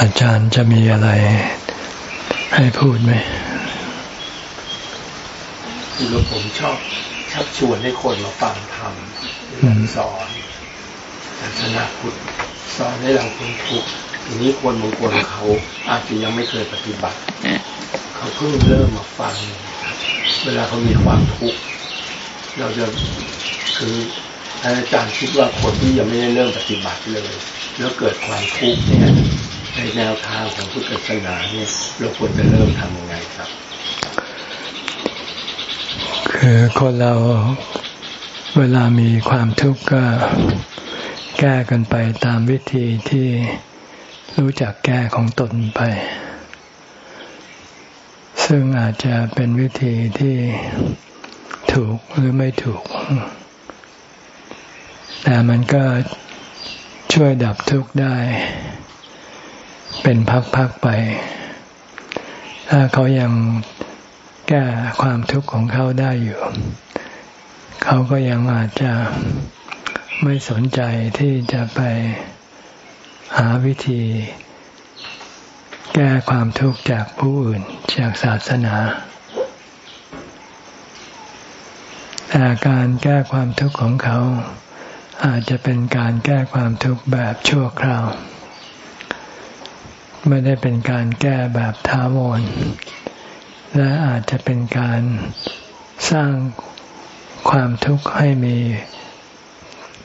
อาจารย์จะมีอะไรให้พูดไหมคือผมชอบชักชวนให้คนมาฟังธรรมสอนศาสนาพุทธสอนให้เราพ้นทุกข์ทีนี้คนบางคนเขาอาจจะยังไม่เคยปฏิบัติ เขาเพิ่งเริ่มมาฟัง เวลาเขามีความทุกข์เราจะคืออาจารย์คิดว่าคนที่ยังไม่ได้เริ่มปฏิบัติเลย แล้วเกิดความทุกข์เนี่ย ในแนวทางของพุทธศาสนาเนี่ยเราควรจะเริ่มทำยังไงครับ คือคนเราเวลามีความทุกข์ก็แก้กันไปตามวิธีที่รู้จักแก้ของตนไป ซึ่งอาจจะเป็นวิธีที่ถูกหรือไม่ถูก แต่มันก็ช่วยดับทุกข์ได้ เป็นพักๆไป ถ้าเขายังแก้ความทุกข์ของเขาได้อยู่ เขาก็ยังอาจจะไม่สนใจที่จะไปหาวิธี แก้ความทุกข์จากผู้อื่นจากศาสนา แต่การแก้ความทุกข์ของเขา อาจจะเป็นการแก้ความทุกข์แบบชั่วคราว ไม่ได้เป็นการแก้แบบท้าวรและอาจจะเป็นการสร้างความทุกข์ให้มี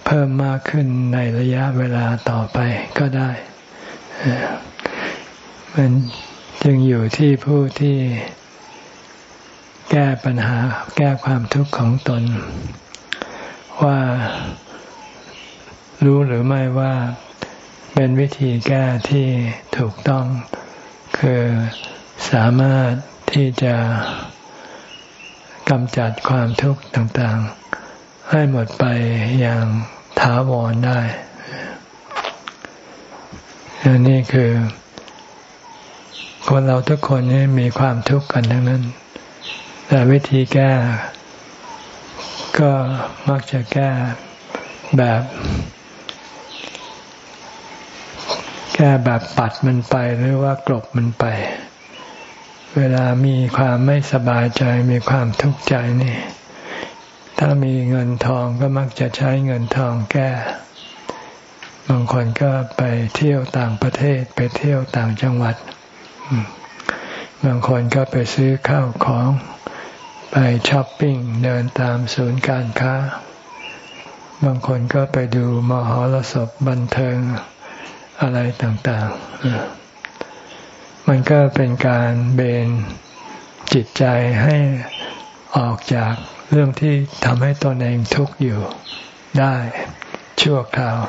เพิ่มมากขึ้นในระยะเวลาต่อไปก็ได้มันจึงอยู่ที่ผู้ที่แก้ปัญหาแก้ความทุกข์ของตน ว่ารู้หรือไม่ว่า เป็นวิธีแก้ที่ถูกต้อง คือสามารถที่จะกำจัดความทุกข์ต่างๆ ให้หมดไปอย่างถาวรได้อันนี้คือ คนเราทุกคนนี่มีความทุกข์กันทั้งนั้น แต่วิธีแก้ ก็มักจะแก้แบบ แก้แบบปัดมันไปหรือว่ากลบมันไป เวลามีความไม่สบายใจมีความทุกข์ใจนี่ ถ้ามีเงินทองก็มักจะใช้เงินทองแก้ บางคนก็ไปเที่ยวต่างประเทศไปเที่ยวต่างจังหวัด บางคนก็ไปซื้อข้าวของไปช้อปปิ้งเดินตามศูนย์การค้า บางคนก็ไปดูมหรสพบันเทิง อะไรต่างๆ มันก็เป็นการเบนจิตใจให้ออกจากเรื่องที่ทำให้ตนเองทุกข์อยู่ได้ชั่วคราว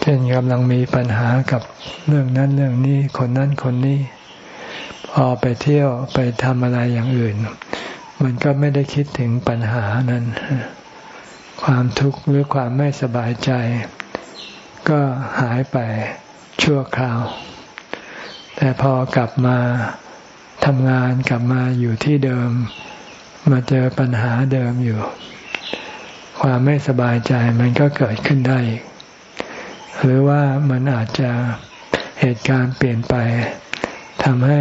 เช่นกำลังมีปัญหากับเรื่องนั้นเรื่องนี้คนนั้นคนนี้ พอไปเที่ยวไปทำอะไรอย่างอื่น มันก็ไม่ได้คิดถึงปัญหานั้น ความทุกข์หรือความไม่สบายใจ ก็หายไปชั่วคราว แต่พอกลับมาทำงานกลับมาอยู่ที่เดิม มาเจอปัญหาเดิมอยู่ ความไม่สบายใจมันก็เกิดขึ้นได้หรือว่ามันอาจจะเหตุการณ์เปลี่ยนไปทำให้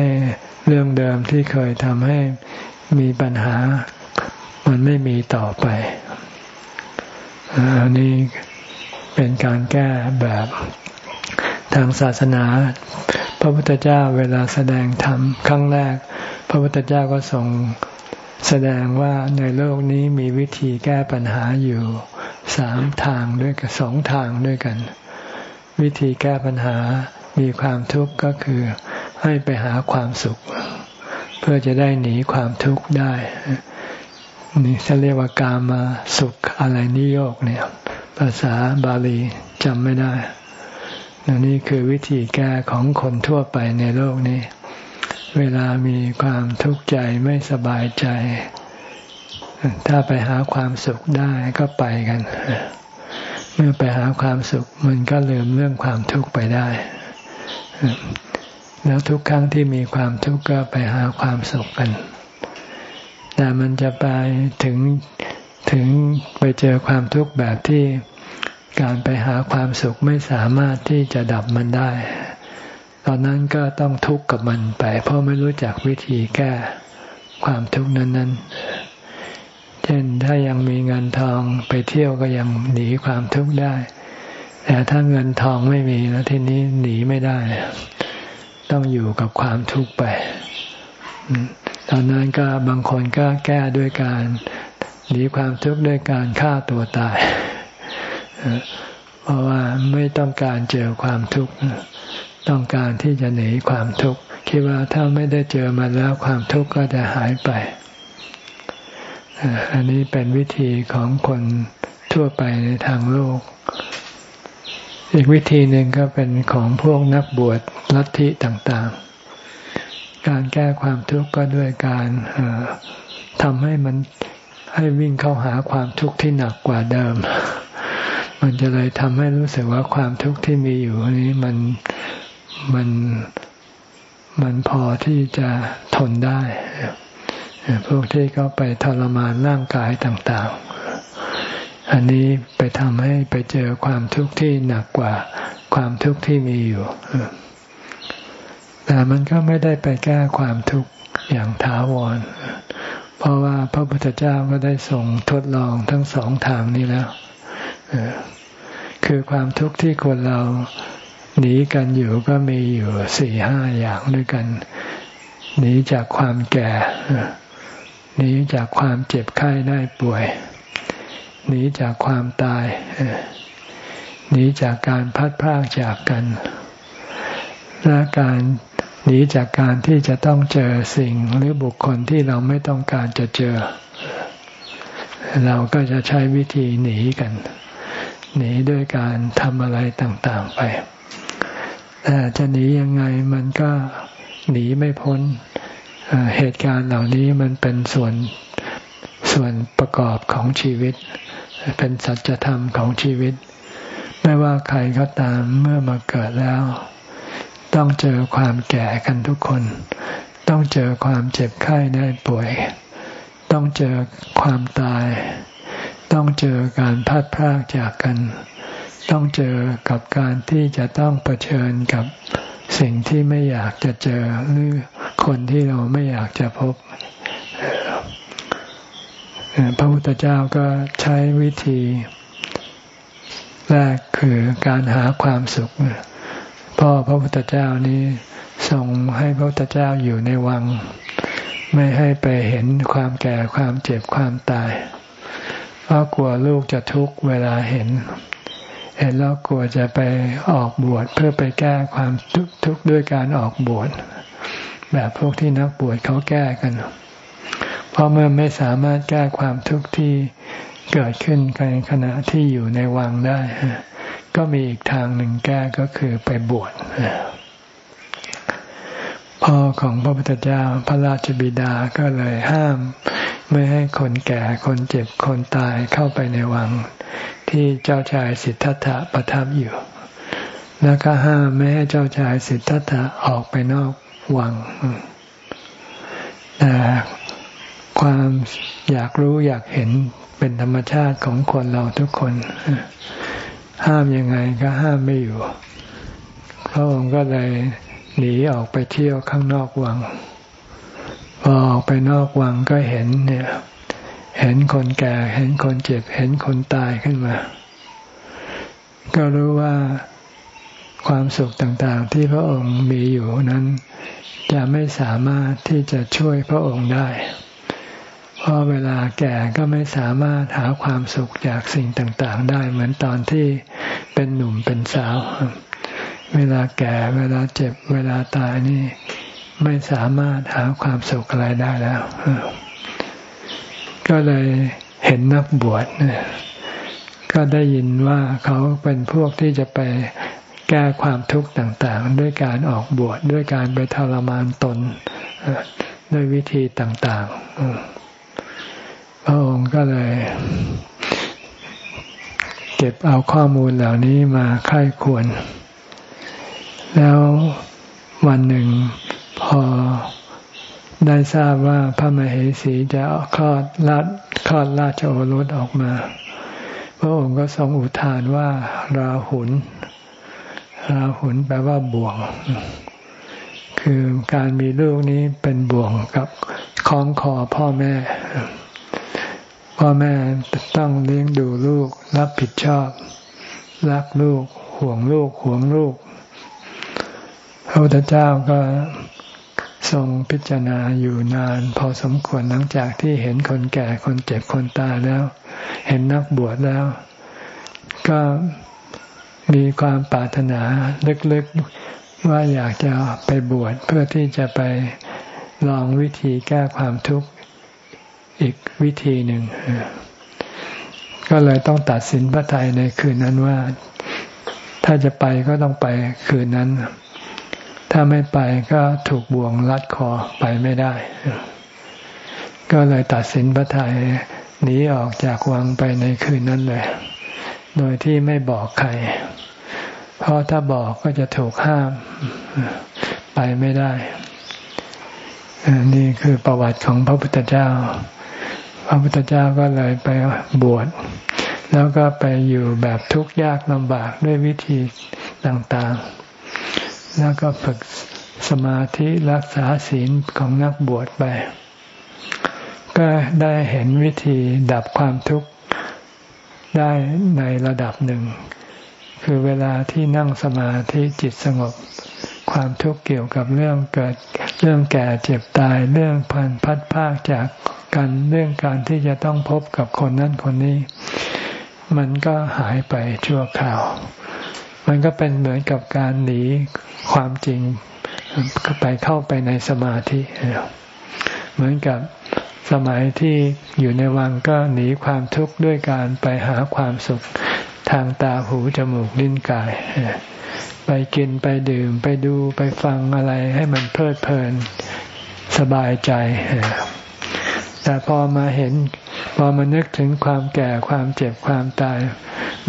เรื่องเดิมที่เคยทำให้มีปัญหา มันไม่มีต่อไปอันนี้ เป็นการแก้แบบทางศาสนา พระพุทธเจ้าเวลาแสดงธรรมครั้งแรก พระพุทธเจ้าก็ทรงแสดงว่าในโลกนี้มีวิธีแก้ปัญหาอยู่สามทางด้วยกันสองทางด้วยกัน วิธีแก้ปัญหามีความทุกข์ก็คือให้ไปหาความสุข เพื่อจะได้หนีความทุกข์ได้นี่จะเรียกว่ากามาสุขอะไรนิโยกเนี่ย ภาษาบาลีจำไม่ได้นี่คือวิธีแก้ของคนทั่วไปในโลกนี้ เวลามีความทุกข์ใจไม่สบายใจ ถ้าไปหาความสุขได้ก็ไปกัน เมื่อไปหาความสุขมันก็ลืมเรื่องความทุกข์ไปได้ แล้วทุกครั้งที่มีความทุกข์ก็ไปหาความสุขกัน แต่มันจะไปถึง ถึงไปเจอความทุกข์แบบที่การไปหาความสุขไม่สามารถที่จะดับมันได้ ตอนนั้นก็ต้องทุกข์กับมันไป เพราะไม่รู้จักวิธีแก้ความทุกข์นั้นๆ เช่นถ้ายังมีเงินทองไปเที่ยวก็ยังหนีความทุกข์ได้ แต่ถ้าเงินทองไม่มีแล้วทีนี้หนีไม่ได้ ต้องอยู่กับความทุกข์ไป ตอนนั้นก็บางคนก็แก้ด้วยการ หนีความทุกข์ด้วยการฆ่าตัวตาย เพราะว่าไม่ต้องการเจอความทุกข์ต้องการที่จะหนีความทุกข์คิดว่าถ้าไม่ได้เจอมาแล้วความทุกข์ก็จะหายไป อันนี้เป็นวิธีของคนทั่วไปในทางโลก อีกวิธีหนึ่งก็เป็นของพวกนักบวชลัทธิต่างๆ การแก้ความทุกข์ก็ด้วยการทำให้มัน ให้วิ่งเข้าหาความทุกข์ที่หนักกว่าเดิม มันจะเลยทำให้รู้สึกว่าความทุกข์ที่มีอยู่นี้มันมันมันพอที่จะทนได้ พวกที่เขาไปทรมานร่างกายต่าง ๆ อันนี้ไปทำให้ไปเจอความทุกข์ที่หนักกว่าความทุกข์ที่มีอยู่ แต่มันก็ไม่ได้ไปแก้ความทุกข์อย่างถาวร เพราะว่าพระพุทธเจ้าก็ได้ส่งทดลองทั้งสองทางนี้แล้วคือความทุกข์ที่คนเราหนีกันอยู่ก็มีอยู่สี่ห้าอย่างด้วยกัน หนีจากความแก่ หนีจากความเจ็บไข้ได้ป่วย หนีจากความตาย หนีจากการพัดพรากจากกัน และการ หนีจากการที่จะต้องเจอสิ่งหรือบุคคลที่เราไม่ต้องการจะเจอ เราก็จะใช้วิธีหนีกัน หนีด้วยการทำอะไรต่างๆไป แต่จะหนียังไงมันก็หนีไม่พ้นเหตุการณ์เหล่านี้มันเป็นส่วนส่วนประกอบของชีวิต เป็นสัจธรรมของชีวิต ไม่ว่าใครก็ตามเมื่อมาเกิดแล้ว ต้องเจอความแก่กันทุกคน ต้องเจอความเจ็บไข้ได้ป่วย ต้องเจอความตาย ต้องเจอการพัดพรากจากกัน ต้องเจอกับการที่จะต้องเผชิญกับสิ่งที่ไม่อยากจะเจอหรือคนที่เราไม่อยากจะพบ พระพุทธเจ้าก็ใช้วิธี แรกคือการหาความสุข พ่อพระพุทธเจ้านี้ส่งให้พระพุทธเจ้าอยู่ในวัง ไม่ให้ไปเห็นความแก่ความเจ็บความตาย เพราะกลัวลูกจะทุกข์เวลาเห็น เห็นแล้วกลัวจะไปออกบวชเพื่อไปแก้ความทุกข์ด้วยการออกบวชแบบพวกที่นักบวชเขาแก้กัน เพราะเมื่อไม่สามารถแก้ความทุกข์ที่เกิดขึ้นในขณะที่อยู่ในวังได้ ก็มีอีกทางหนึ่งแก้ก็คือไปบวชพ่อของพระพุทธเจ้าพระราชบิดาก็เลยห้าม ไม่ให้คนแก่คนเจ็บคนตายเข้าไปในวัง ที่เจ้าชายสิทธัตถะประทับอยู่ แล้วก็ห้ามไม่ให้เจ้าชายสิทธัตถะออกไปนอกวังแต่ความอยากรู้อยากเห็นเป็นธรรมชาติของคนเราทุกคน ห้ามยังไงก็ห้ามไม่อยู่ พระองค์ก็เลยหนีออกไปเที่ยวข้างนอกวัง พอออกไปนอกวังก็เห็นเนี่ย เห็นคนแก่ เห็นคนเจ็บ เห็นคนตายขึ้นมา ก็รู้ว่าความสุขต่างๆ ที่พระองค์มีอยู่นั้น จะไม่สามารถที่จะช่วยพระองค์ได้ เพราะเวลาแก่ก็ไม่สามารถหาความสุขจากสิ่งต่างๆ ได้เหมือนตอนที่เป็นหนุ่มเป็นสาว เวลาแก่เวลาเจ็บ เวลาตายนี่ไม่สามารถหาความสุขอะไรได้แล้ว ก็เลยเห็นนักบวชก็ได้ยินว่าเขาเป็นพวกที่จะไปแก้ความทุกข์ต่างๆ ด้วยการออกบวชด้วยการไปทรมานตนด้วยวิธีต่างๆ พระองค์ก็เลย เก็บเอาข้อมูลเหล่านี้มาค่ายควร แล้ววันหนึ่งพอได้ทราบว่าพระมเหสีจะคลอดราคลอดราชโอรสออกมา พระองค์ก็ทรงอุทานว่า ราหุลราหุลแปลว่าบ่วง คือการมีลูกนี้เป็นบ่วงกับคล้องคอพ่อแม่ พ่อแม่ต้องเลี้ยงดูลูก รับผิดชอบ รักลูก ห่วงลูก ห่วงลูก พระพุทธเจ้าก็ทรงพิจารณาอยู่นาน พอสมควรหลังจากที่เห็นคนแก่คนเจ็บคนตายแล้ว เห็นนักบวชแล้ว ก็มีความปรารถนาลึกๆว่าอยากจะไปบวชเพื่อที่จะไปลองวิธีแก้ความทุกข์ อีกวิธีหนึ่ง ก็เลยต้องตัดสินพระทัยในคืนนั้นว่า ถ้าจะไปก็ต้องไปคืนนั้น ถ้าไม่ไปก็ถูกบ่วงลัดคอไปไม่ได้ ก็เลยตัดสินพระทัยหนีออกจากวังไปในคืนนั้นเลย โดยที่ไม่บอกใคร เพราะถ้าบอกก็จะถูกห้ามไปไม่ได้นี่คือประวัติของพระพุทธเจ้า พระพุทธเจ้าก็เลยไปบวชแล้วก็ไปอยู่แบบทุกข์ยากลำบากด้วยวิธีต่างๆ แล้วก็ฝึกสมาธิรักษาศีลของนักบวชไป ก็ได้เห็นวิธีดับความทุกข์ได้ในระดับหนึ่ง คือเวลาที่นั่งสมาธิจิตสงบ ความทุกข์เกี่ยวกับเรื่องเกิดเรื่องแก่เจ็บตายเรื่องพันพัดภาคจาก กันเรื่องการที่จะต้องพบกับคนนั้นคนนี้ มันก็หายไปชั่วคราว มันก็เป็นเหมือนกับการหนีความจริงไปเข้าไปในสมาธิ เหมือนกับสมัยที่อยู่ในวังก็หนีความทุกข์ด้วยการไปหาความสุขทางตาหูจมูกลิ้นกาย ไปกินไปดื่มไปดูไปฟังอะไรให้มันเพลิดเพลินสบายใจ แต่พอมาเห็น พอมานึกถึงความแก่ความเจ็บความตาย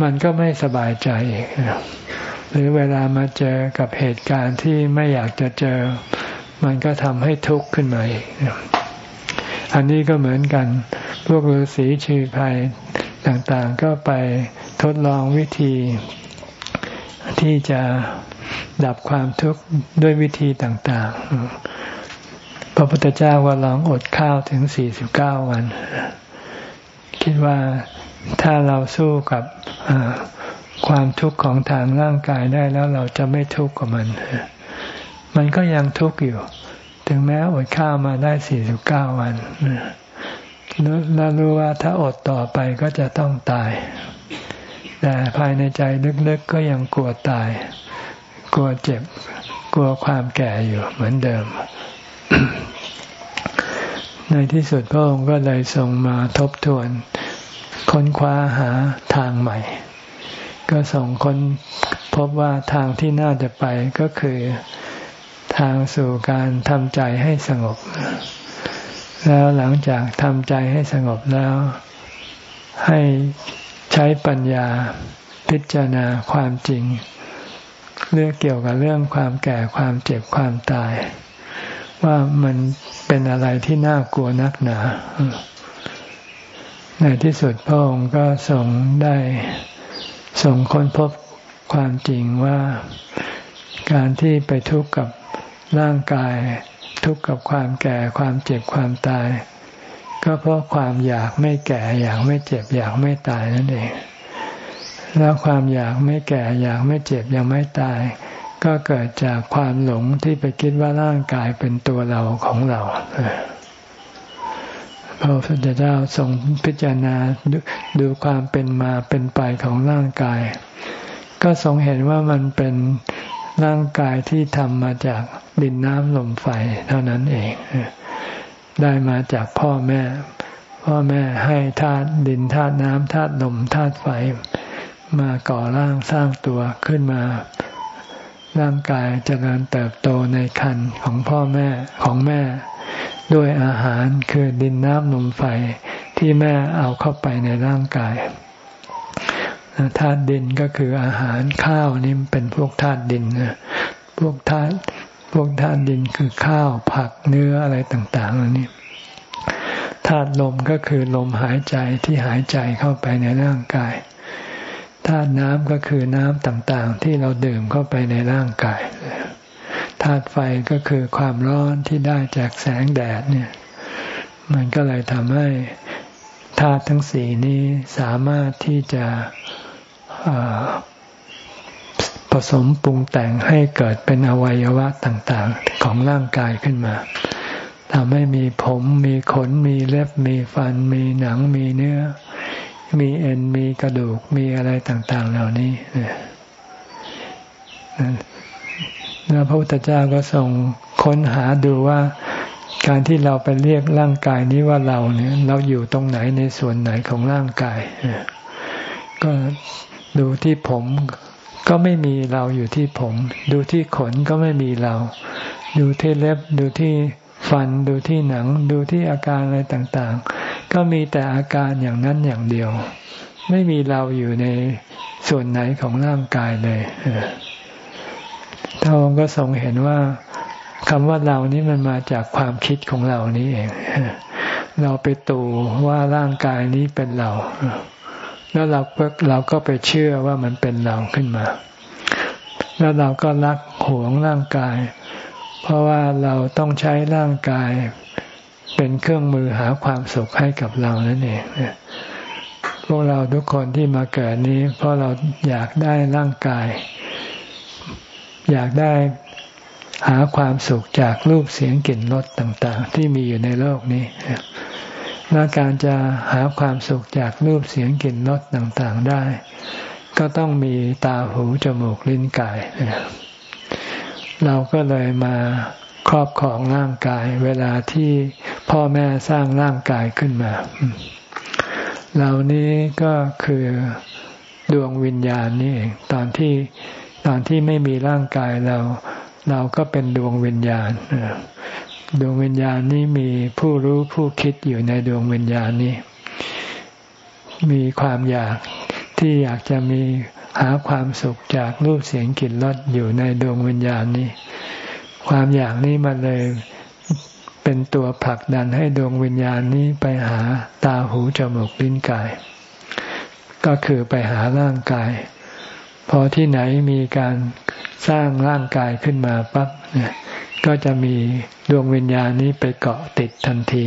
มันก็ไม่สบายใจอีกหรือเวลามาเจอกับเหตุการณ์ที่ไม่อยากจะเจอ มันก็ทำให้ทุกข์ขึ้นมาอีกอันนี้ก็เหมือนกัน พวกฤาษีชีภัยต่างๆ ก็ไปทดลองวิธี ที่จะดับความทุกข์ด้วยวิธีต่างๆ พระพุทธเจ้าว่าลองอดข้าวถึงสี่สิบเก้าวัน คิดว่าถ้าเราสู้กับความทุกข์ของทางร่างกายได้แล้วเราจะไม่ทุกข์กับมัน มันก็ยังทุกข์อยู่ ถึงแม้อดข้าวมาได้สี่สิบเก้าวันแล้วรู้ว่าถ้าอดต่อไปก็จะต้องตาย แต่ภายในใจลึกๆก็ยังกลัวตาย กลัวเจ็บ กลัวความแก่อยู่เหมือนเดิม ในที่สุดพระองค์ก็เลยทรงมาทบทวน ค้นคว้าหาทางใหม่ ก็ส่งคนพบว่าทางที่น่าจะไปก็คือทางสู่การทำใจให้สงบ แล้วหลังจากทำใจให้สงบแล้ว ให้ใช้ปัญญาพิจารณาความจริง เรื่องเกี่ยวกับเรื่องความแก่ความเจ็บความตาย ว่ามันเป็นอะไรที่น่ากลัวนักหนา ในที่สุดพระองค์ก็ส่งได้ส่งค้นพบความจริงว่าการที่ไปทุกข์กับร่างกาย ทุกข์กับความแก่ความเจ็บความตาย ก็เพราะความอยากไม่แก่อยากไม่เจ็บอยากไม่ตายนั่นเองแล้วความอยากไม่แก่อยากไม่เจ็บอยากไม่ตาย ก็เกิดจากความหลงที่ไปคิดว่าร่างกายเป็นตัวเราของเราพระพุทธเจ้าทรงพิจารณาดูความเป็นมาเป็นไปของร่างกาย ก็ทรงเห็นว่ามันเป็นร่างกายที่ทำมาจากดินน้ำลมไฟเท่านั้นเอง ได้มาจากพ่อแม่ พ่อแม่ให้ธาตุดินธาตุน้ำธาตุลมธาตุไฟ มาก่อร่างสร้างตัวขึ้นมา ร่างกายจเจริญเติบโตในคันของพ่อแม่ของแม่ ด้วยอาหารคือดินน้ำลมไฟที่แม่เอาเข้าไปในร่างกายธาตุดินก็คืออาหารข้าวนี่เป็นพวกธาตุดินนะพวกธาตุพวกธาตุดินคือข้าวผักเนื้ออะไรต่างๆอันนี้ธาตุลมก็คือลมหายใจที่หายใจเข้าไปในร่างกาย ธาตุน้ำก็คือน้ำต่างๆ ที่เราดื่มเข้าไปในร่างกายธาตุไฟก็คือความร้อนที่ได้จากแสงแดดเนี่ย มันก็เลยทำให้ธาตุทั้งสี่นี้สามารถที่จะผสมปรุงแต่งให้เกิดเป็นอวัยวะต่างๆ ของร่างกายขึ้นมาทำให้มีผมมีขนมีเล็บมีฟัน มีหนังมีเนื้อ มีเอ็นมีกระดูกมีอะไรต่าง ๆ เหล่านี้แล้วพระพุทธเจ้าก็ส่งค้นหาดูว่าการที่เราไปเรียกร่างกายนี้ว่าเราเนี่ย เราอยู่ตรงไหนในส่วนไหนของร่างกายก็ดูที่ผมก็ไม่มีเราอยู่ที่ผม ดูที่ขนก็ไม่มีเรา ดูที่เล็บ ดูที่ฟัน ดูที่หนัง ดูที่อาการอะไรต่างๆ ก็มีแต่อาการอย่างนั้นอย่างเดียว ไม่มีเราอยู่ในส่วนไหนของร่างกายเลยท่านก็ทรงเห็นว่าคำว่าเรานี้มันมาจากความคิดของเรานี้เอง เราไปตู่ว่าร่างกายนี้เป็นเรา แล้วเราเราก็ไปเชื่อว่ามันเป็นเราขึ้นมา แล้วเราก็รักหวงร่างกาย เพราะว่าเราต้องใช้ร่างกาย เป็นเครื่องมือหาความสุขให้กับเรานั่นเองพวกเราทุกคนที่มาเกิดนี้ เพราะเราอยากได้ร่างกาย อยากได้หาความสุขจากรูปเสียงกลิ่นรสต่าง ๆ ที่มีอยู่ในโลกนี้และการจะหาความสุขจากรูปเสียงกลิ่นรสต่างๆได้ ก็ต้องมีตาหูจมูกลิ้นกายเราก็เลยมา ครอบครองร่างกาย เวลาที่พ่อแม่สร้างร่างกายขึ้นมา เหล่านี้ก็คือดวงวิญญาณนี่เองตอนที่ตอนที่ไม่มีร่างกายเรา เราก็เป็นดวงวิญญาณดวงวิญญาณนี้มีผู้รู้ผู้คิดอยู่ในดวงวิญญาณนี้ มีความอยากที่อยากจะมีหาความสุขจากรูปเสียงกลิ่นรสอยู่ในดวงวิญญาณนี้ ความอยากนี้มันเลยเป็นตัวผลักดันให้ดวงวิญญาณนี้ไปหาตาหูจมูกลิ้นกาย ก็คือไปหาร่างกาย พอที่ไหนมีการสร้างร่างกายขึ้นมาปั๊บก็จะมีดวงวิญญาณนี้ไปเกาะติดทันที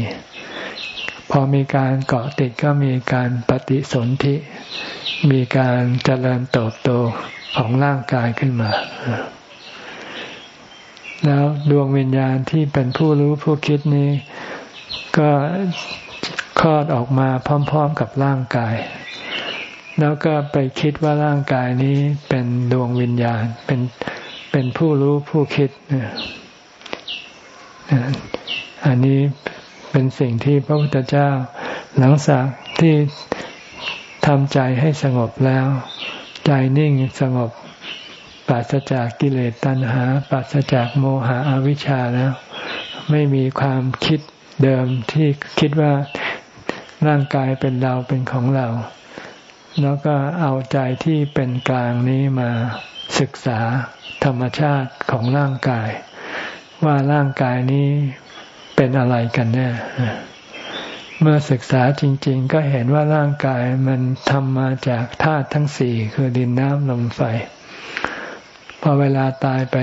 พอมีการเกาะติดก็มีการปฏิสนธิมีการเจริญเติบโตของร่างกายขึ้นมา แล้วดวงวิญญาณที่เป็นผู้รู้ผู้คิดนี้ ก็คลอดออกมาพร้อม ๆกับร่างกาย แล้วก็ไปคิดว่าร่างกายนี้เป็นดวงวิญญาณเป็นเป็นผู้รู้ผู้คิดอันนี้เป็นสิ่งที่พระพุทธเจ้า หลังจากที่ทำใจให้สงบแล้ว ใจนิ่งสงบ ปราศจากกิเลสตัณหา ปราศจากโมหะอวิชชาแล้ว ไม่มีความคิดเดิมที่คิดว่าร่างกายเป็นเราเป็นของเรา แล้วก็เอาใจที่เป็นกลางนี้มาศึกษาธรรมชาติของร่างกาย ว่าร่างกายนี้เป็นอะไรกันแน่เมื่อศึกษาจริง ๆ ก็เห็นว่าร่างกายมันทำมาจากธาตุทั้งสี่คือดินน้ำลมไฟ อเวลาตายไป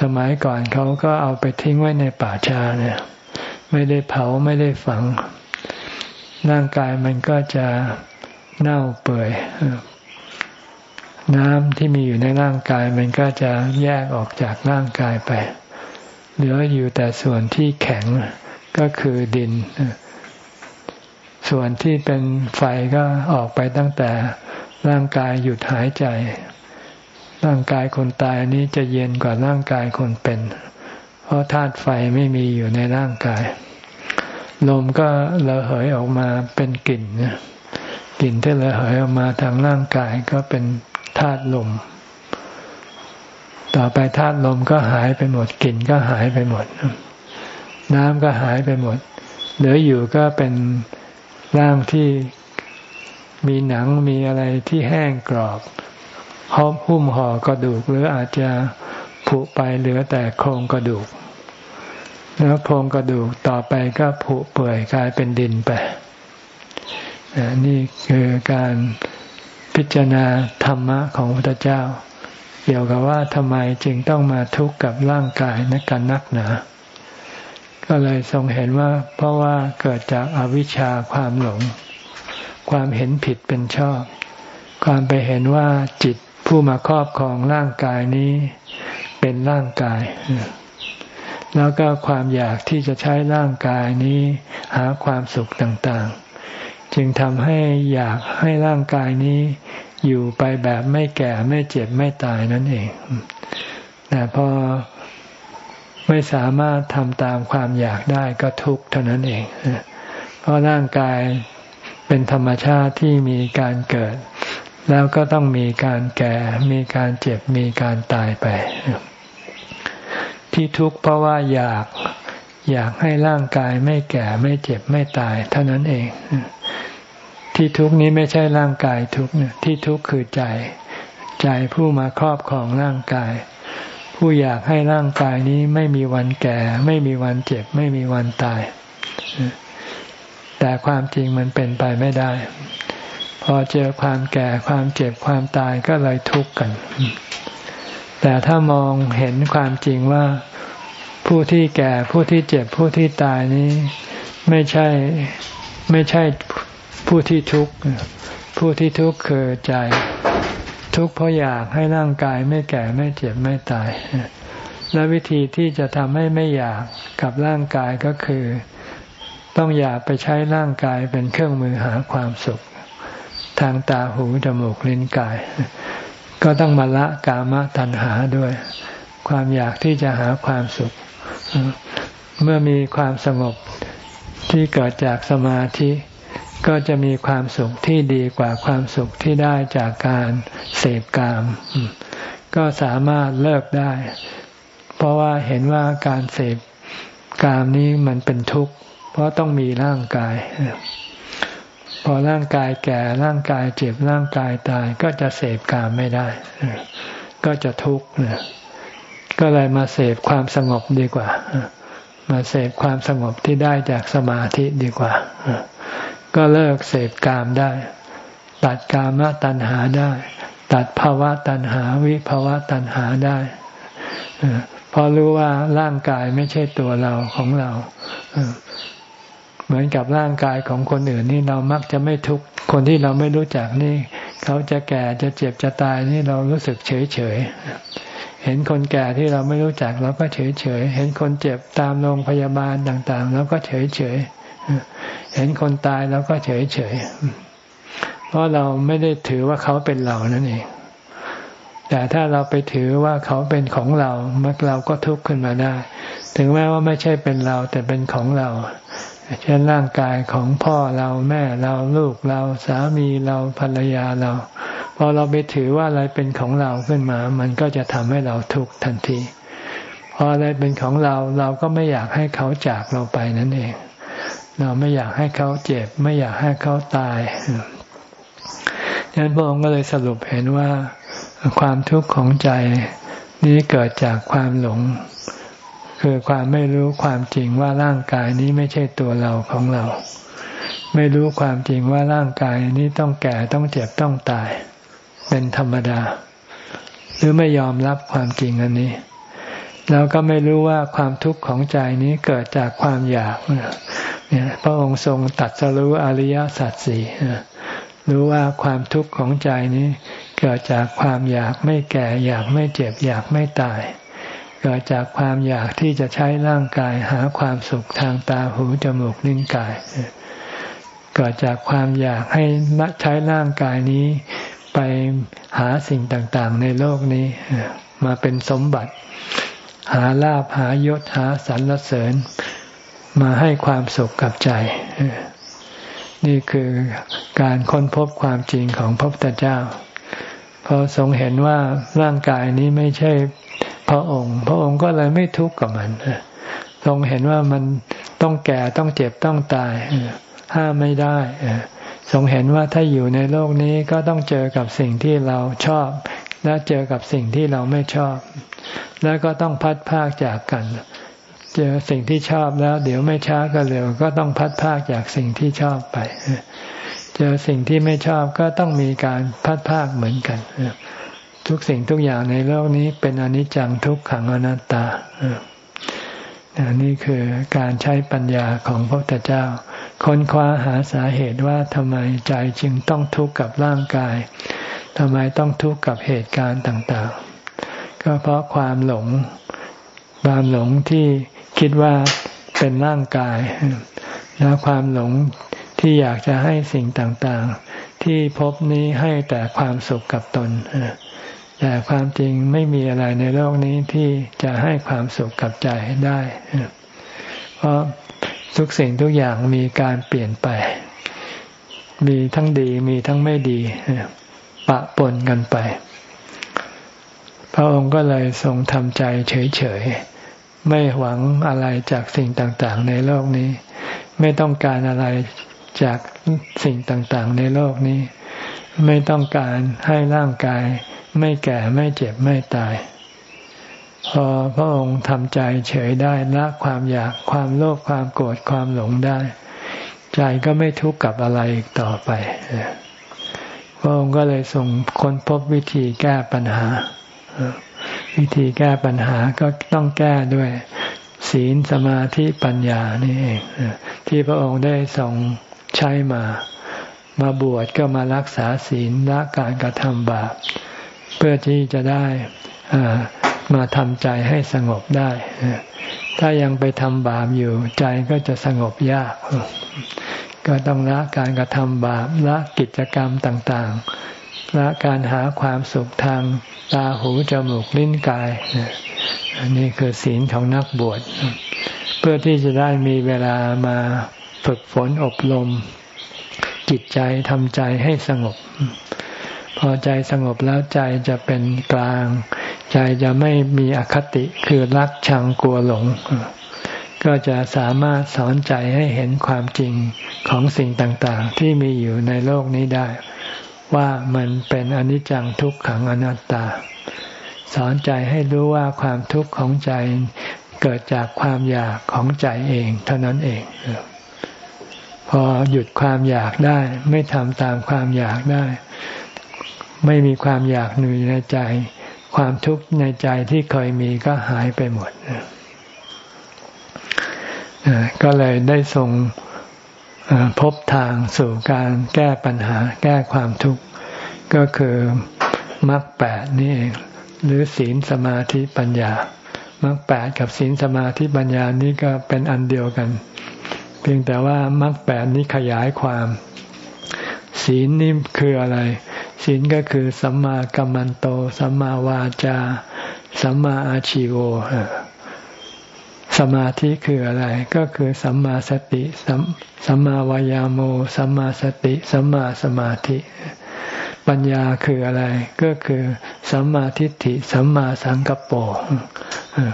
สมัยก่อนเขาก็เอาไปทิ้งไว้ในป่าชาเนี่ย ไม่ได้เผาไม่ได้ฝัง ร่างกายมันก็จะเน่าเปื่อยน้ำที่มีอยู่ในร่างกาย มันก็จะแยกออกจากร่างกายไป เหลืออยู่แต่ส่วนที่แข็งก็คือดิน ส่วนที่เป็นไฟก็ออกไปตั้งแต่ร่างกายหยุดหายใจ ร่างกายคนตายนี้จะเย็นกว่าร่างกายคนเป็น เพราะธาตุไฟไม่มีอยู่ในร่างกาย ลมก็ระเหยออกมาเป็นกลิ่นกลิ่นที่ระเหยออกมาทางร่างกายก็เป็นธาตุลม ต่อไปธาตุลมก็หายไปหมดกลิ่นก็หายไปหมด น้ำก็หายไปหมด เหลืออยู่ก็เป็นร่างที่มีหนังมีอะไรที่แห้งกรอบ หอมหุ้มห่อกระดูก หรืออาจจะผุไปเหลือแต่โครงกระดูก แล้วโครงกระดูกต่อไปก็ผุเปื่อยกลายเป็นดินไปนี่คือการพิจารณาธรรมะของพระเจ้า เกี่ยวกับว่าทำไมจึงต้องมาทุกข์กับร่างกายนักกันนักหนา ก็เลยทรงเห็นว่า เพราะว่าเกิดจากอาวิชชาความหลง ความเห็นผิดเป็นชอบ ความไปเห็นว่าจิต ผู้มาครอบครองร่างกายนี้เป็นร่างกาย แล้วก็ความอยากที่จะใช้ร่างกายนี้หาความสุขต่างๆ จึงทำให้อยากให้ร่างกายนี้อยู่ไปแบบไม่แก่ไม่เจ็บไม่ตายนั่นเอง แต่พอไม่สามารถทำตามความอยากได้ก็ทุกข์เท่านั้นเอง เพราะร่างกายเป็นธรรมชาติที่มีการเกิด แล้วก็ต้องมีการแก่ มีการเจ็บ มีการตายไป ที่ทุกข์เพราะว่าอยากอยากให้ร่างกายไม่แก่ไม่เจ็บไม่ตาย เท่านั้นเอง ที่ทุกข์นี้ไม่ใช่ร่างกายทุกเนี่ยที่ทุกข์คือใจ ใจผู้มาครอบครองร่างกาย ผู้อยากให้ร่างกายนี้ไม่มีวันแก่ ไม่มีวันเจ็บ ไม่มีวันตาย แต่ความจริงมันเป็นไปไม่ได้ พอเจอความแก่ความเจ็บความตายก็เลยทุกข์กัน แต่ถ้ามองเห็นความจริงว่าผู้ที่แก่ผู้ที่เจ็บผู้ที่ตายนี้ ไม่ใช่ไม่ใช่ผู้ที่ทุกข์ผู้ที่ทุกข์คือใจ ทุกข์เพราะอยากให้ร่างกายไม่แก่ไม่เจ็บไม่ตาย และวิธีที่จะทำให้ไม่อยากกับร่างกายก็คือ ต้องอยากไปใช้ร่างกายเป็นเครื่องมือหาความสุข ทางตาหูจมูกลิ้นกาย ก็ต้องมาละกามตัณหาด้วย ความอยากที่จะหาความสุข เมื่อมีความสงบที่เกิดจากสมาธิก็จะมีความสุขที่ดีกว่าความสุขที่ได้จากการเสพกาม ก็สามารถเลิกได้ เพราะว่าเห็นว่าการเสพกามนี้มันเป็นทุกข์ เพราะต้องมีร่างกาย พอร่างกายแก่ร่างกายเจ็บร่างกายตายก็จะเสพกามไม่ได้ ก็จะทุกข์ก็เลยมาเสพความสงบดีกว่า มาเสพความสงบที่ได้จากสมาธิดีกว่า ก็เลิกเสพกามได้ ตัดกามตัณหาได้ ตัดภาวะตัณหาวิภาวะตัณหาได้พอรู้ว่าร่างกายไม่ใช่ตัวเราของเรา เหมือนกับร่างกายของคนอื่นนี่เรามักจะไม่ทุกคนที่เราไม่รู้จักนี่ เขาจะแก่จะเจ็บจะตายนี่เรารู้สึกเฉยเฉยเห็นคนแก่ที่เราไม่รู้จักเราก็เฉยเฉยเห็นคนเจ็บตามโรงพยาบาลต่างๆเราก็เฉยเฉยเห็นคนตายแล้วก็เฉยเฉยเพราะเราไม่ได้ถือว่าเขาเป็นเรานั่นเองแต่ถ้าเราไปถือว่าเขาเป็นของเรามักเราก็ทุกข์ขึ้นมาได้ ถึงแม้ว่าไม่ใช่เป็นเราแต่เป็นของเรา เช่นร่างกายของพ่อเราแม่เราลูกเราสามีเราภรรยาเรา พอเราไปถือว่าอะไรเป็นของเราขึ้นมา มันก็จะทำให้เราทุกข์ทันที พออะไรเป็นของเราเราก็ไม่อยากให้เขาจากเราไปนั่นเอง เราไม่อยากให้เขาเจ็บ ไม่อยากให้เขาตายดังนั้นพระองค์ก็เลยสรุปเห็นว่าความทุกข์ของใจนี้เกิดจากความหลง คือความไม่รู้ความจริงว่าร่างกายนี้ไม่ใช่ตัวเราของเรา ไม่รู้ความจริงว่าร่างกายนี้ต้องแก่ต้องเจ็บต้องตาย เป็นธรรมดา หรือไม่ยอมรับความจริงอันนี้ แล้วก็ไม่รู้ว่าความทุกข์ของใจนี้เกิดจากความอยากเนี่ยพระองค์ทรงตัดสรู้อริยสัจสี่รู้ว่าความทุกข์ของใจนี้เกิดจากความอยากไม่แก่อยากไม่เจ็บอยากไม่ตาย เกิดจากความอยากที่จะใช้ร่างกายหาความสุขทางตาหูจมูกลิ้นกาย เกิดจากความอยากให้ใช้ร่างกายนี้ไปหาสิ่งต่างๆ ในโลกนี้มาเป็นสมบัติ หาลาภหายศหาสรรเสริญ มาให้ความสุขกับใจ นี่คือการค้นพบความจริงของพระพุทธเจ้าพอทรงเห็นว่าร่างกายนี้ไม่ใช่ พระองค์ พระองค์ก็เลยไม่ทุกข์กับมันทรงเห็นว่ามันต้องแก่ต้องเจ็บต้องตายห้ามไม่ได้ทรงเห็นว่าถ้าอยู่ในโลกนี้ก็ต้องเจอกับสิ่งที่เราชอบ และเจอกับสิ่งที่เราไม่ชอบ แล้วก็ต้องพัดพากจากกัน เจอสิ่งที่ชอบแล้ว เดี๋ยวไม่ช้าก็เร็ว ก็ต้องพัดพากจากสิ่งที่ชอบไป เจอสิ่งที่ไม่ชอบก็ต้องมีการพัดพากเหมือนกัน ทุกสิ่งทุกอย่างในโลกนี้เป็นอนิจจังทุกขังอนัตตานี่คือการใช้ปัญญาของพระพุทธเจ้า ค้นคว้าหาสาเหตุว่าทำไมใจจึงต้องทุกข์กับร่างกายทำไมต้องทุกข์กับเหตุการณ์ต่างๆ ก็เพราะความหลง ความหลงที่คิดว่าเป็นร่างกาย และความหลงที่อยากจะให้สิ่งต่างๆ ที่พบนี้ให้แต่ความสุขกับตน แต่ความจริงไม่มีอะไรในโลกนี้ที่จะให้ความสุขกับใจได้ เพราะทุกสิ่งทุกอย่างมีการเปลี่ยนไป มีทั้งดีมีทั้งไม่ดี ปะปนกันไป พระองค์ก็เลยทรงทำใจเฉยๆ ไม่หวังอะไรจากสิ่งต่างๆ ในโลกนี้ ไม่ต้องการอะไรจากสิ่งต่างๆ ในโลกนี้ ไม่ต้องการให้ร่างกาย ไม่แก่ไม่เจ็บไม่ตาย พอพระองค์ทำใจเฉยได้ละความอยากความโลภความโกรธความหลงได้ ใจก็ไม่ทุกข์กับอะไรอีกต่อไปพระองค์ก็เลยส่งค้นพบวิธีแก้ปัญหา วิธีแก้ปัญหาก็ต้องแก้ด้วยศีลสมาธิปัญญานี่เองที่พระองค์ได้ส่งใช้มา มาบวชก็มารักษาศีลละการกระทำบาป เพื่อที่จะได้มาทำใจให้สงบได้ ถ้ายังไปทำบาปอยู่ใจก็จะสงบยาก ก็ต้องละการกระทำบาปละกิจกรรมต่างๆ ละการหาความสุขทางตาหูจมูกลิ้นกายอันนี้คือศีลของนักบวช เพื่อที่จะได้มีเวลามาฝึกฝนอบรมจิตใจทำใจให้สงบ พอใจสงบแล้วใจจะเป็นกลาง ใจจะไม่มีอคติคือรักชังกลัวหลง ก็จะสามารถสอนใจให้เห็นความจริงของสิ่งต่างๆ ที่มีอยู่ในโลกนี้ได้ ว่ามันเป็นอนิจจังทุกขังอนัตตา สอนใจให้รู้ว่าความทุกข์ของใจเกิดจากความอยากของใจเอง เท่านั้นเองพอหยุดความอยากได้ ไม่ทำตามความอยากได้ ไม่มีความอยากหนุยในใจ ความทุกข์ในใจที่เคยมีก็หายไปหมดก็เลยได้ทรงพบทางสู่การแก้ปัญหา แก้ความทุกข์ ก็คือมรรคแปดนี่เอง หรือศีลสมาธิปัญญามรรคแปดกับศีลสมาธิปัญญานี้ก็เป็นอันเดียวกัน เพียงแต่ว่ามรรคแปดนี้ขยายความ ศีลนี่คืออะไร ศีลก็คือสัมมากัมมันโต สัมมาวาจา สัมมาอาชิโวสมาธิคืออะไร ก็คือสัมมาสติสัมสัมมาวายาโม สัมมาสติ สัมมาสมาธิ ปัญญาคืออะไร ก็คือสัมมาทิฏฐิ สัมมาสังกัปโป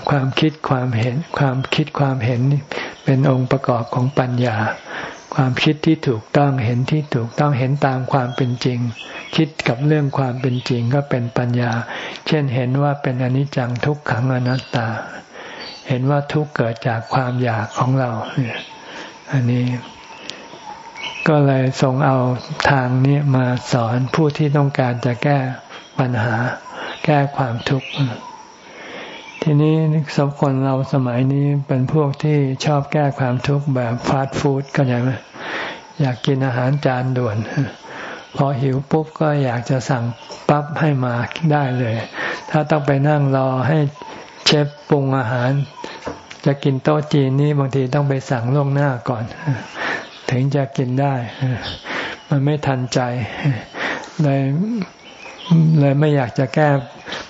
ความคิดความเห็น ความคิดความเห็นเป็นองค์ประกอบของปัญญา ความคิดที่ถูกต้องเห็นที่ถูกต้องเห็นตามความเป็นจริง คิดกับเรื่องความเป็นจริงก็เป็นปัญญา เช่นเห็นว่าเป็นอนิจจังทุกขังอนัตตา เห็นว่าทุกเกิดจากความอยากของเรา อันนี้ ก็เลยทรงเอาทางนี้มาสอนผู้ที่ต้องการจะแก้ปัญหา แก้ความทุกข์ ทีนี้สมคนเราสมัยนี้เป็นพวกที่ชอบแก้ความทุกข์แบบฟาสต์ฟู้ดก็ใช่ไหมอยากกินอาหารจานด่วน พอหิวปุ๊บก็อยากจะสั่งปั๊บให้มาได้เลย ถ้าต้องไปนั่งรอให้เชฟปรุงอาหาร จะกินโต๊ะจีนนี่บางทีต้องไปสั่งล่วงหน้าก่อน ถึงจะกินได้ มันไม่ทันใจเลยเลยไม่อยากจะแก้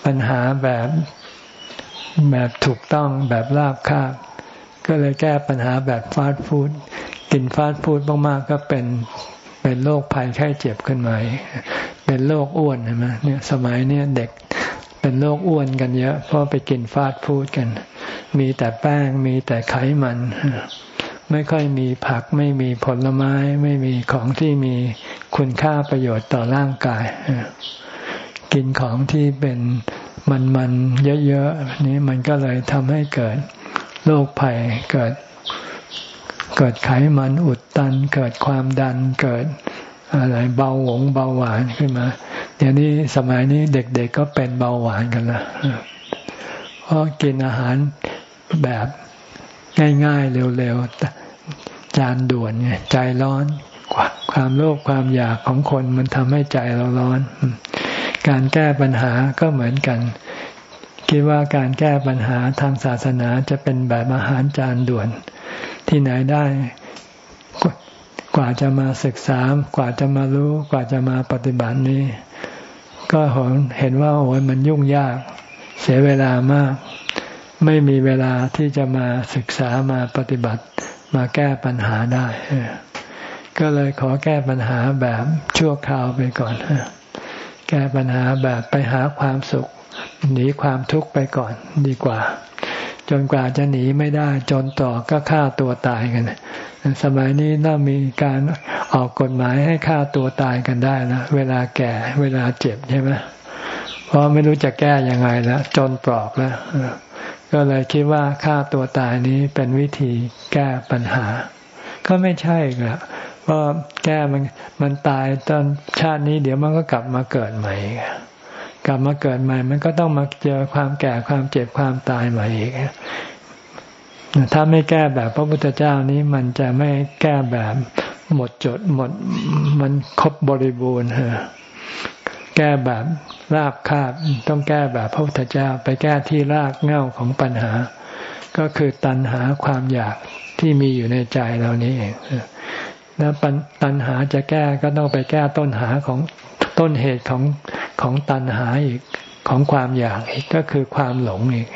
ปัญหาแบบ แบบถูกต้องแบบราบคาบ ก็เลยแก้ปัญหาแบบฟาสต์ฟู้ดกินฟาสต์ฟู้ดมากๆก็เป็นเป็นโรคภัยไข้เจ็บขึ้นมาเป็นโรคอ้วนใช่ไหมเนี่ยสมัยเนี้ยเด็กเป็นโรคอ้วนกันเยอะ เพราะไปกินฟาสต์ฟู้ดกัน มีแต่แป้งมีแต่ไขมัน ไม่ค่อยมีผักไม่มีผลไม้ไม่มีของที่มีคุณค่าประโยชน์ต่อร่างกาย กินของที่เป็น มันๆเยอะๆนี้มันก็เลยทำให้เกิดโรคภัยเกิด เกิดไขมันอุดตัน เกิดความดันเกิดอะไรเบาหวงเบาหวานขึ้นมา เดี๋ยวนี้สมัยนี้เด็กๆก็เป็นเบาหวานกันละเพราะกินอาหารแบบง่ายๆเร็วๆจานด่วนไงใจร้อนความโลภความอยากของคนมันทำให้ใจเราร้อน การแก้ปัญหาก็เหมือนกัน คิดว่าการแก้ปัญหาทางศาสนาจะเป็นแบบอาหารจานด่วน ที่ไหนได้กว่าจะมาศึกษากว่าจะมารู้กว่าจะมาปฏิบัตินี้ ก็เห็นว่าโอ้ยมันยุ่งยาก เสียเวลามาก ไม่มีเวลาที่จะมาศึกษามาปฏิบัติ มาแก้ปัญหาได้ ก็เลยขอแก้ปัญหาแบบชั่วคราวไปก่อน แก้ปัญหาแบบไปหาความสุข หนีความทุกข์ไปก่อนดีกว่า จนกว่าจะหนีไม่ได้จนต่อก็ฆ่าตัวตายกัน สมัยนี้น่ามีการออกกฎหมายให้ฆ่าตัวตายกันได้นะเวลาแก่เวลาเจ็บใช่ไหมเพราะไม่รู้จะแก้ยังไงแล้วจนปลอกแล้วก็เลยคิดว่าฆ่าตัวตายนี้เป็นวิธีแก้ปัญหา ก็ไม่ใช่ละ เพราแก้มันมันตายตอนชาตินี้ เดี๋ยวมันก็กลับมาเกิดใหม่กลับมาเกิดใหม่ มันก็ต้องมาเจอความแก่ความเจ็บความตายใหม่อีกถ้าไม่แก้แบบพระพุทธเจ้านี้มันจะไม่แก้แบบหมดจดหมดมันครบบริบูรณ์ฮะแก้แบบราบคาบต้องแก้แบบพระพุทธเจ้า ไปแก้ที่รากเง่าของปัญหา ก็คือตัณหาความอยากที่มีอยู่ในใจเรานี้เอง แล้วตัณหาจะแก้ก็ต้องไปแก้ต้นหาของต้นเหตุของของตัณหาอีกของความอยากอีกก็คือความหลงอีก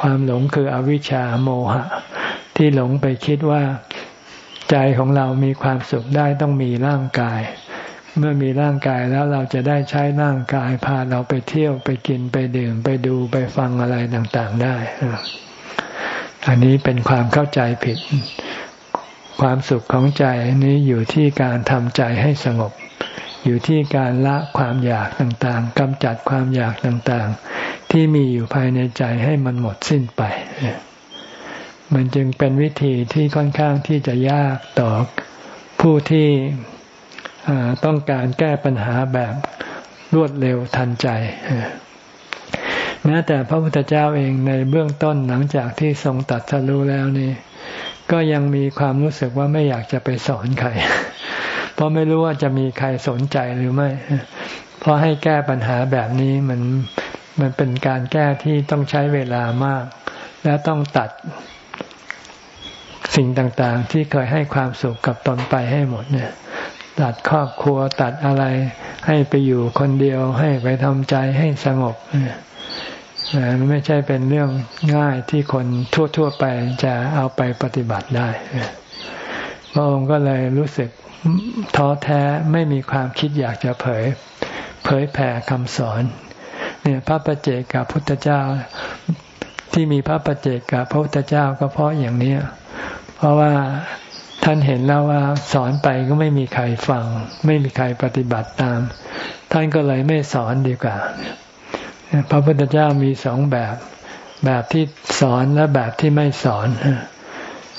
ความหลงคืออวิชชาโมหะ ที่หลงไปคิดว่าใจของเรามีความสุขได้ต้องมีร่างกาย เมื่อมีร่างกายแล้วเราจะได้ใช้ร่างกาย พาเราไปเที่ยวไปกินไปดื่มไปดูไปฟังอะไรต่างๆได้ อันนี้เป็นความเข้าใจผิด ความสุขของใจนี้อยู่ที่การทำใจให้สงบ อยู่ที่การละความอยากต่างๆกำจัดความอยากต่างๆ ที่มีอยู่ภายในใจให้มันหมดสิ้นไป มันจึงเป็นวิธีที่ค่อนข้างที่จะยากต่อผู้ที่ต้องการแก้ปัญหาแบบรวดเร็วทันใจแม้แต่พระพุทธเจ้าเองในเบื้องต้นหลังจากที่ทรงตัดสรู้แล้วนี่ ก็ยังมีความรู้สึกว่าไม่อยากจะไปสอนใคร เพราะไม่รู้ว่าจะมีใครสนใจหรือไม่ เพราะให้แก้ปัญหาแบบนี้มันมันเป็นการแก้ที่ต้องใช้เวลามาก และต้องตัดสิ่งต่างๆ ที่เคยให้ความสุขกับตนไปให้หมดเนี่ยตัดครอบครัวตัดอะไร ให้ไปอยู่คนเดียวให้ไปทำใจให้สงบเนี่ย มันไม่ใช่เป็นเรื่องง่ายที่คนทั่ว ๆ ไปจะเอาไปปฏิบัติได้พระองค์ก็เลยรู้สึกท้อแท้ไม่มีความคิดอยากจะเผย เผยแผ่คำสอน เนี่ยพระประเจกับพุทธเจ้าที่มีพระประเจกับพระพุทธเจ้าก็เพราะอย่างนี้เพราะว่าท่านเห็นแล้วว่าสอนไปก็ไม่มีใครฟัง ไม่มีใครปฏิบัติตาม ท่านก็เลยไม่สอนดีกว่า พระพุทธเจ้ามีสองแบบ แบบที่สอนและแบบที่ไม่สอน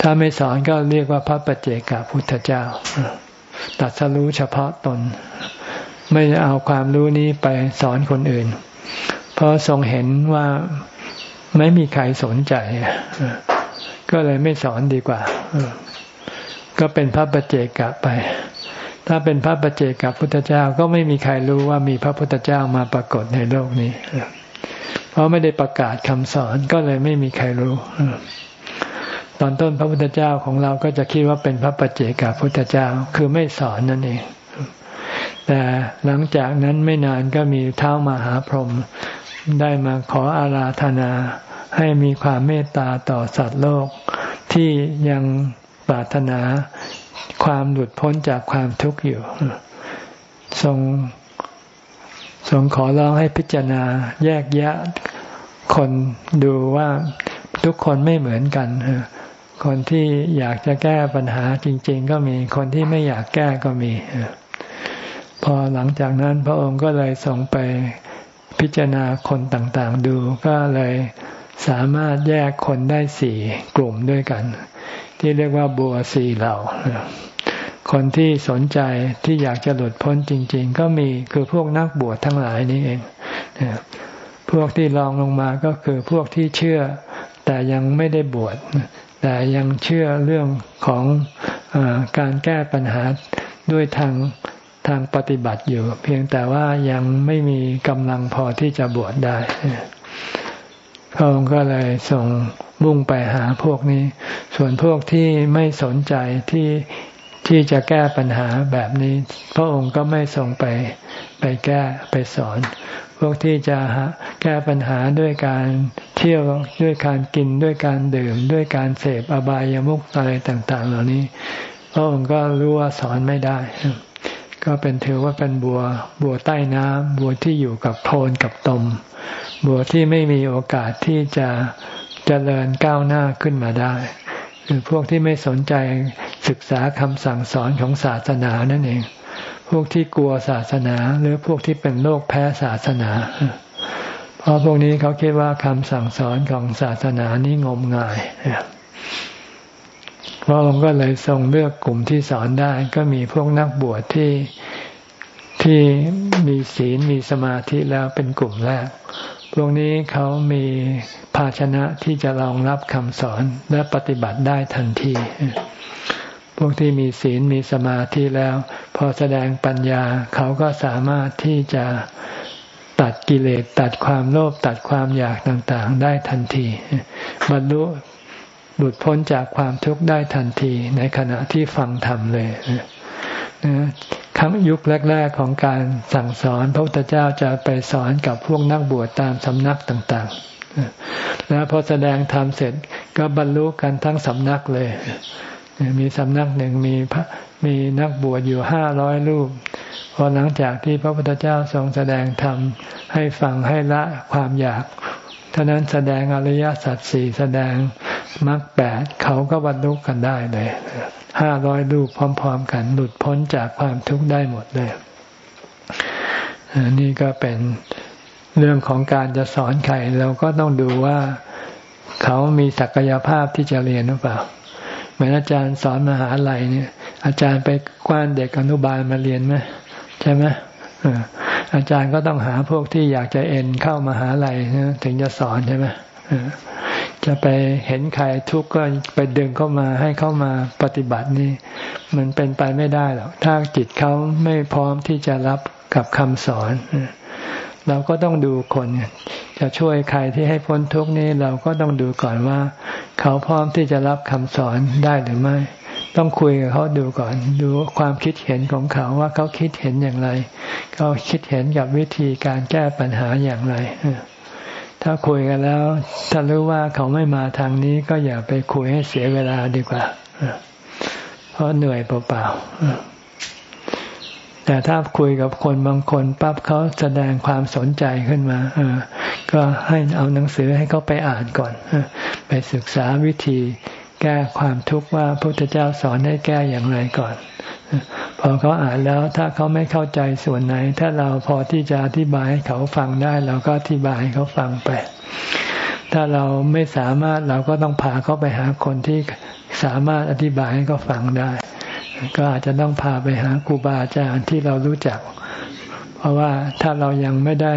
ถ้าไม่สอนก็เรียกว่าพระปัจเจกพุทธเจ้า ตัดสรู้เฉพาะตน ไม่เอาความรู้นี้ไปสอนคนอื่น เพราะทรงเห็นว่าไม่มีใครสนใจ ก็เลยไม่สอนดีกว่า ก็เป็นพระปัจเจกไป ถ้าเป็นพระประเจกับพุทธเจ้าก็ไม่มีใครรู้ว่ามีพระพุทธเจ้ามาปรากฏในโลกนี้ เพราะไม่ได้ประกาศคำสอนก็เลยไม่มีใครรู้ ตอนต้นพระพุทธเจ้าของเราก็จะคิดว่าเป็นพระปัจเจกับพุทธเจ้าคือไม่สอนนั่นเอง แต่หลังจากนั้นไม่นานก็มีเท้ามาหาพรหมได้มาขออาราธนาให้มีความเมตตาต่อสัตว์โลกที่ยังปรารถนา ความหลุดพ้นจากความทุกข์อยู่ ทรงทรงขอร้องให้พิจารณาแยกแยะคนดูว่าทุกคนไม่เหมือนกันคนที่อยากจะแก้ปัญหาจริง ๆ ก็มีคนที่ไม่อยากแก้ก็มี พอหลังจากนั้นพระองค์ก็เลยส่งไปพิจารณาคนต่างๆดู ก็เลยสามารถแยกคนได้สี่กลุ่มด้วยกัน ที่เรียกว่าบัวสีเหล่า คนที่สนใจที่อยากจะหลุดพ้นจริง ๆ ก็มีคือพวกนักบวชทั้งหลายนี่เอง พวกที่ลองลงมาก็คือพวกที่เชื่อ แต่ยังไม่ได้บวชแต่ยังเชื่อเรื่องของอการแก้ปัญหาด้วยทางทางปฏิบัติอยู่ เพียงแต่ว่ายังไม่มีกำลังพอที่จะบวชได้ พระองค์ก็เลยส่งมุ่งไปหาพวกนี้ ส่วนพวกที่ไม่สนใจที่ที่จะแก้ปัญหาแบบนี้ พระองค์ก็ไม่ส่งไปไปแก้ไปสอน พวกที่จะแก้ปัญหาด้วยการเที่ยวด้วยการกินด้วยการดื่ม ด้วยการเสพอบายามุขอะไรต่าง ๆ เหล่านี้ พระองค์ก็รู้ว่าสอนไม่ได้ ก็เป็นถือว่าเป็นบัวบัวใต้น้ำบัวที่อยู่กับโคลนกับตม บัวที่ไม่มีโอกาสที่จะจะเจริญก้าวหน้าขึ้นมาได้ คือพวกที่ไม่สนใจศึกษาคำสั่งสอนของศาสนานั่นเอง พวกที่กลัวศาสนาหรือพวกที่เป็นโรคแพ้ศาสนา เพราะพวกนี้เขาคิดว่าคำสั่งสอนของศาสนานี้งมงายพระองค์ก็เลยทรงเลือกกลุ่มที่สอนได้ ก็มีพวกนักบวชที่ที่มีศีลมีสมาธิแล้วเป็นกลุ่มแรก พวกนี้เขามีภาชนะที่จะรองรับคำสอนและปฏิบัติได้ทันที พวกที่มีศีลมีสมาธิแล้ว พอแสดงปัญญาเขาก็สามารถที่จะตัดกิเลสตัดความโลภตัดความอยากต่างๆ ได้ทันที บรรลุหลุดพ้นจากความทุกข์ได้ทันทีในขณะที่ฟังธรรมเลย ครั้งยุคแรก ๆของการสั่งสอนพระพุทธเจ้าจะไปสอนกับพวกนักบวชตามสำนักต่างๆ แล้วพอแสดงธรรมเสร็จก็บรรลุกันทั้งสำนักเลย มีสำนักหนึ่งมีพระมีนักบวชอยู่ห้าร้อยรูป พอหลังจากที่พระพุทธเจ้าทรงแสดงธรรมให้ฟังให้ละความอยากท่านั้นแสดงอริยสัจสี่แสดงมรรคแปดเขาก็บรรลุกันได้เลยห้าร้อยรูปพร้อม ๆ กัน หลุดพ้นจากความทุกข์ได้หมดเลยนี่ก็เป็นเรื่องของการจะสอนใครเราก็ต้องดูว่าเขามีศักยภาพที่จะเรียนหรือเปล่าเหมือนอาจารย์สอนมหาลัยเนี่ย อาจารย์ไปกว้านเด็กอนุบาลมาเรียนไหมใช่ไหมอาจารย์ก็ต้องหาพวกที่อยากจะเอ็นเข้ามาหาลัยถึงจะสอนใช่ไหม จะไปเห็นใครทุกข์ก็ไปดึงเข้ามาให้เข้ามาปฏิบัตินี่มันเป็นไปไม่ได้หรอกถ้าจิตเขาไม่พร้อมที่จะรับกับคำสอน เราก็ต้องดูคน จะช่วยใครที่ให้พ้นทุกข์นี้เราก็ต้องดูก่อนว่า เขาพร้อมที่จะรับคำสอนได้หรือไม่ ต้องคุยกับเขาดูก่อน ดูความคิดเห็นของเขาว่าเขาคิดเห็นอย่างไร เขาคิดเห็นกับวิธีการแก้ปัญหาอย่างไร ถ้าคุยกันแล้วถ้ารู้ว่าเขาไม่มาทางนี้ก็อย่าไปคุยให้เสียเวลาดีกว่า เพราะเหนื่อยเปล่าๆแต่ถ้าคุยกับคนบางคนปั๊บเขาแสดงความสนใจขึ้นมาก็ให้เอาหนังสือให้เขาไปอ่านก่อนไปศึกษาวิธี แก้ความทุกข์ว่าพระพุทธเจ้าสอนให้แก้อย่างไรก่อน พอเขาอ่านแล้วถ้าเขาไม่เข้าใจส่วนไหน ถ้าเราพอที่จะอธิบายให้เขาฟังได้ เราก็อธิบายให้เขาฟังไป ถ้าเราไม่สามารถเราก็ต้องพาเขาไปหาคนที่สามารถอธิบายให้เขาฟังได้ ก็อาจจะต้องพาไปหาครูบาอาจารย์ที่เรารู้จัก เพราะว่าถ้าเรายังไม่ได้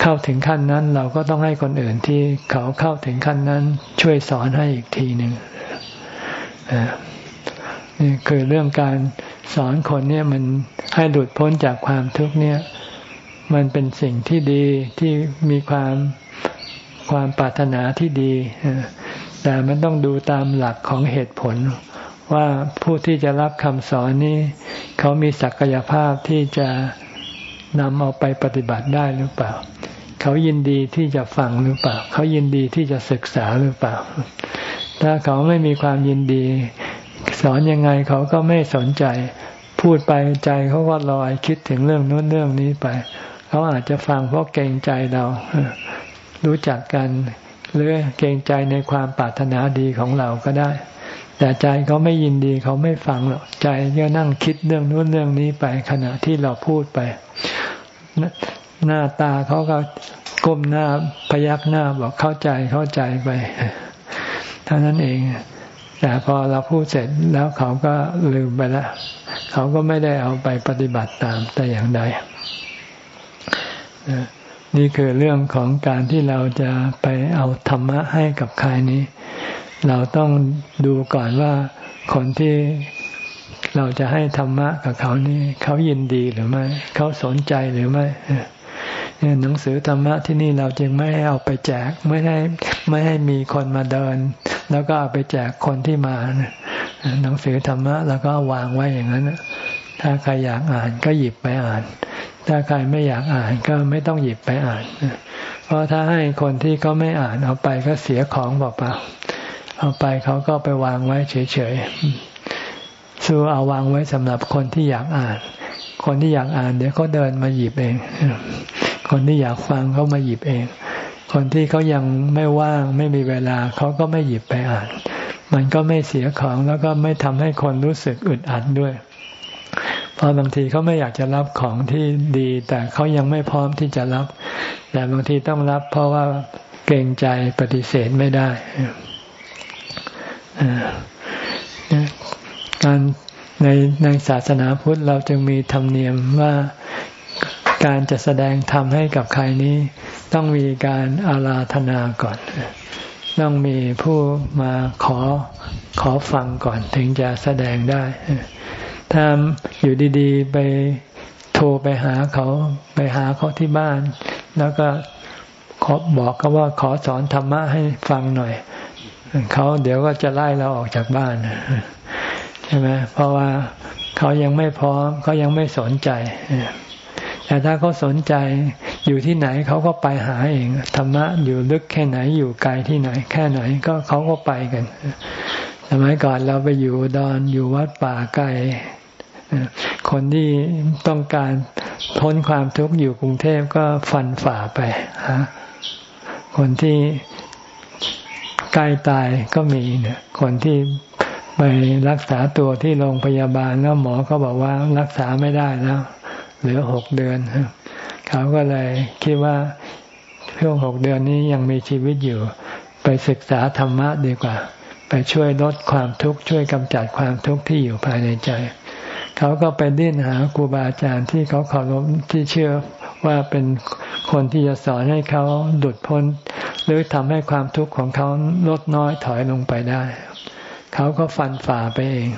เข้าถึงขั้นนั้น เราก็ต้องให้คนอื่นที่เขาเข้าถึงขั้นนั้น ช่วยสอนให้อีกทีหนึ่งนี่คือเรื่องการสอนคนเนี่ยมันให้หลุดพ้นจากความทุกข์เนี่ย มันเป็นสิ่งที่ดีที่มีความความปรารถนาที่ดีแต่มันต้องดูตามหลักของเหตุผล ว่าผู้ที่จะรับคำสอนนี้ เขามีศักยภาพที่จะนำเอาไปปฏิบัติได้หรือเปล่า เขายินดีที่จะฟังหรือเปล่า เขายินดีที่จะศึกษาหรือเปล่า ถ้าเขาไม่มีความยินดี สอนยังไงเขาก็ไม่สนใจ พูดไปใจเขาก็ลอยคิดถึงเรื่องนู้นเรื่องนี้ไป เขาอาจจะฟังเพราะเกรงใจเรา รู้จักกัน หรือเกรงใจในความปรารถนาดีของเราก็ได้ แต่ใจเขาไม่ยินดีเขาไม่ฟังหรอก ใจก็นั่งคิดเรื่องนู้นเรื่องนี้ไปขณะที่เราพูดไป หน้าตาเขาก็ก้มหน้าพยักหน้าบอกเข้าใจเข้าใจไปเท่านั้นเอง แต่พอเราพูดเสร็จแล้วเขาก็ลืมไปแล้วเขาก็ไม่ได้เอาไปปฏิบัติตามแต่อย่างใดนี่คือเรื่องของการที่เราจะไปเอาธรรมะให้กับใครนี้ เราต้องดูก่อนว่าคนที่เราจะให้ธรรมะกับเขานี่เขายินดีหรือไม่ เขาสนใจหรือไม่เหนังสือธรรมะที่นี่เราจึงไม่ให้เอาไปแจกไม่ให้ไม่ให้มีคนมาเดิน แล้วก็เอาไปแจกคนที่มาหนังสือธรรมะแล้วก็วางไว้อย่างนั้นถ้าใครอยากอ่านก็หยิบไปอ่าน ถ้าใครไม่อยากอ่านก็ไม่ต้องหยิบไปอ่าน เพราะถ้าให้คนที่เขาไม่อ่านเอาไปก็เสียของเปล่าๆเอาไปเขาก็ไปวางไว้เฉยๆสู้เอาวางไว้สำหรับคนที่อยากอ่าน คนที่อยากอ่านเดี๋ยวเขาเดินมาหยิบเอง คนที่อยากฟังเขามาหยิบเอง คนที่เขายังไม่ว่างไม่มีเวลาเขาก็ไม่หยิบไปอ่าน มันก็ไม่เสียของแล้วก็ไม่ทำให้คนรู้สึกอึดอัดด้วย เพราะบางทีเขาไม่อยากจะรับของที่ดี แต่เขายังไม่พร้อมที่จะรับ แต่บางทีต้องรับ เพราะว่าเกรงใจปฏิเสธไม่ได้การในในศาสนาพุทธเราจึงมีธรรมเนียมว่า การจะแสดงธรรมให้กับใครนี้ ต้องมีการอาราธนาก่อน ต้องมีผู้มาขอขอฟังก่อนถึงจะแสดงได้ ถ้าอยู่ดีๆ ไปโทรไปหาเขาไปหาเขาที่บ้าน แล้วก็ขอบอกเขาว่าขอสอนธรรมะให้ฟังหน่อย เขาเดี๋ยวก็จะไล่เราออกจากบ้านใช่ไหมเพราะว่าเขายังไม่พร้อมเขายังไม่สนใจ แต่ถ้าเขาสนใจอยู่ที่ไหนเขาก็ไปหาเองธรรมะอยู่ลึกแค่ไหนอยู่ไกลที่ไหน แค่ไหนก็เขาก็ไปกันสมัยก่อนเราไปอยู่ดอนอยู่วัดป่าไกลคนที่ต้องการพ้นความทุกข์อยู่กรุงเทพก็ฟันฝ่าไปฮะคนที่ใกล้ตายก็มีเนี่ยคนที่ไปรักษาตัวที่โรงพยาบาลแล้วหมอก็บอกว่ารักษาไม่ได้แล้ว เหลือหกเดือน เขาก็เลยคิดว่าช่วงหกเดือนนี้ยังมีชีวิตอยู่ ไปศึกษาธรรมะดีกว่า ไปช่วยลดความทุกข์ช่วยกำจัดความทุกข์ที่อยู่ภายในใจ เขาก็ไปดิ้นหาครูบาอาจารย์ที่เขาเคารพที่เชื่อว่าเป็นคนที่จะสอนให้เขาดุดพ้น หรือทำให้ความทุกข์ของเขาลดน้อยถอยลงไปได้ เขาก็ฟันฝ่าไปเอง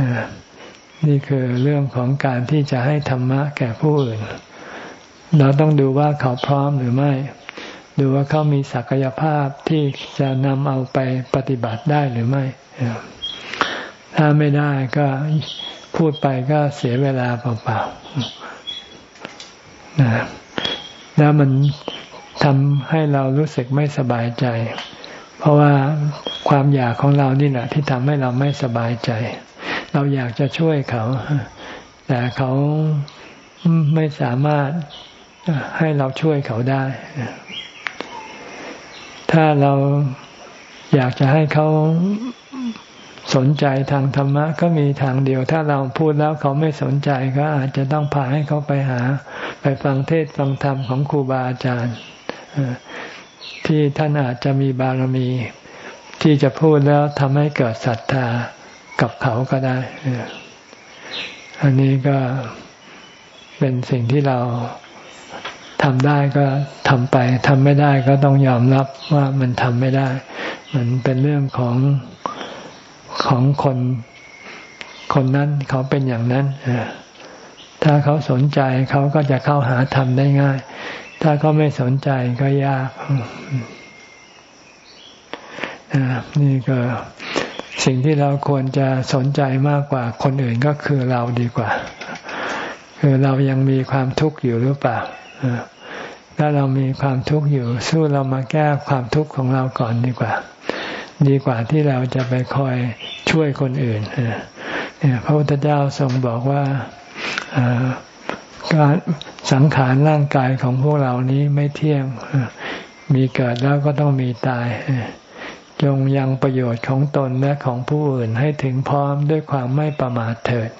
นะ นี่คือเรื่องของการที่จะให้ธรรมะแก่ผู้อื่น เราต้องดูว่าเขาพร้อมหรือไม่ ดูว่าเขามีศักยภาพที่จะนำเอาไปปฏิบัติได้หรือไม่ ถ้าไม่ได้ก็พูดไปก็เสียเวลาเปล่าๆนะแล้วมันทำให้เรารู้สึกไม่สบายใจ เพราะว่าความอยากของเรานี่แหละที่ทำให้เราไม่สบายใจ เราอยากจะช่วยเขา แต่เขาไม่สามารถให้เราช่วยเขาได้ ถ้าเราอยากจะให้เขาสนใจทางธรรมะก็มีทางเดียว ถ้าเราพูดแล้วเขาไม่สนใจก็อาจจะต้องพาให้เขาไปหา ไปฟังเทศฟังธรรมของครูบาอาจารย์ที่ท่านอาจจะมีบารมี ที่จะพูดแล้วทำให้เกิดศรัทธา กับเขาก็ได้ อันนี้ก็เป็นสิ่งที่เราทำได้ก็ทำไปทำไม่ได้ก็ต้องยอมรับว่ามันทำไม่ได้ มันเป็นเรื่องของของคนคนนั้นเขาเป็นอย่างนั้นถ้าเขาสนใจเขาก็จะเข้าหาธรรมได้ง่าย ถ้าเขาไม่สนใจก็ยากนี่ก็ สิ่งที่เราควรจะสนใจมากกว่าคนอื่นก็คือเราดีกว่า คือเรายังมีความทุกข์อยู่หรือเปล่าถ้าเรามีความทุกข์อยู่ สู้เรามาแก้ความทุกข์ของเราก่อนดีกว่า ดีกว่าที่เราจะไปคอยช่วยคนอื่นเนี่ยพระพุทธเจ้าทรงบอกว่าการสังขารร่างกายของพวกเรานี้ไม่เที่ยงมีเกิดแล้วก็ต้องมีตาย จงยังประโยชน์ของตนและของผู้อื่นให้ถึงพร้อมด้วยความไม่ประมาทเถิด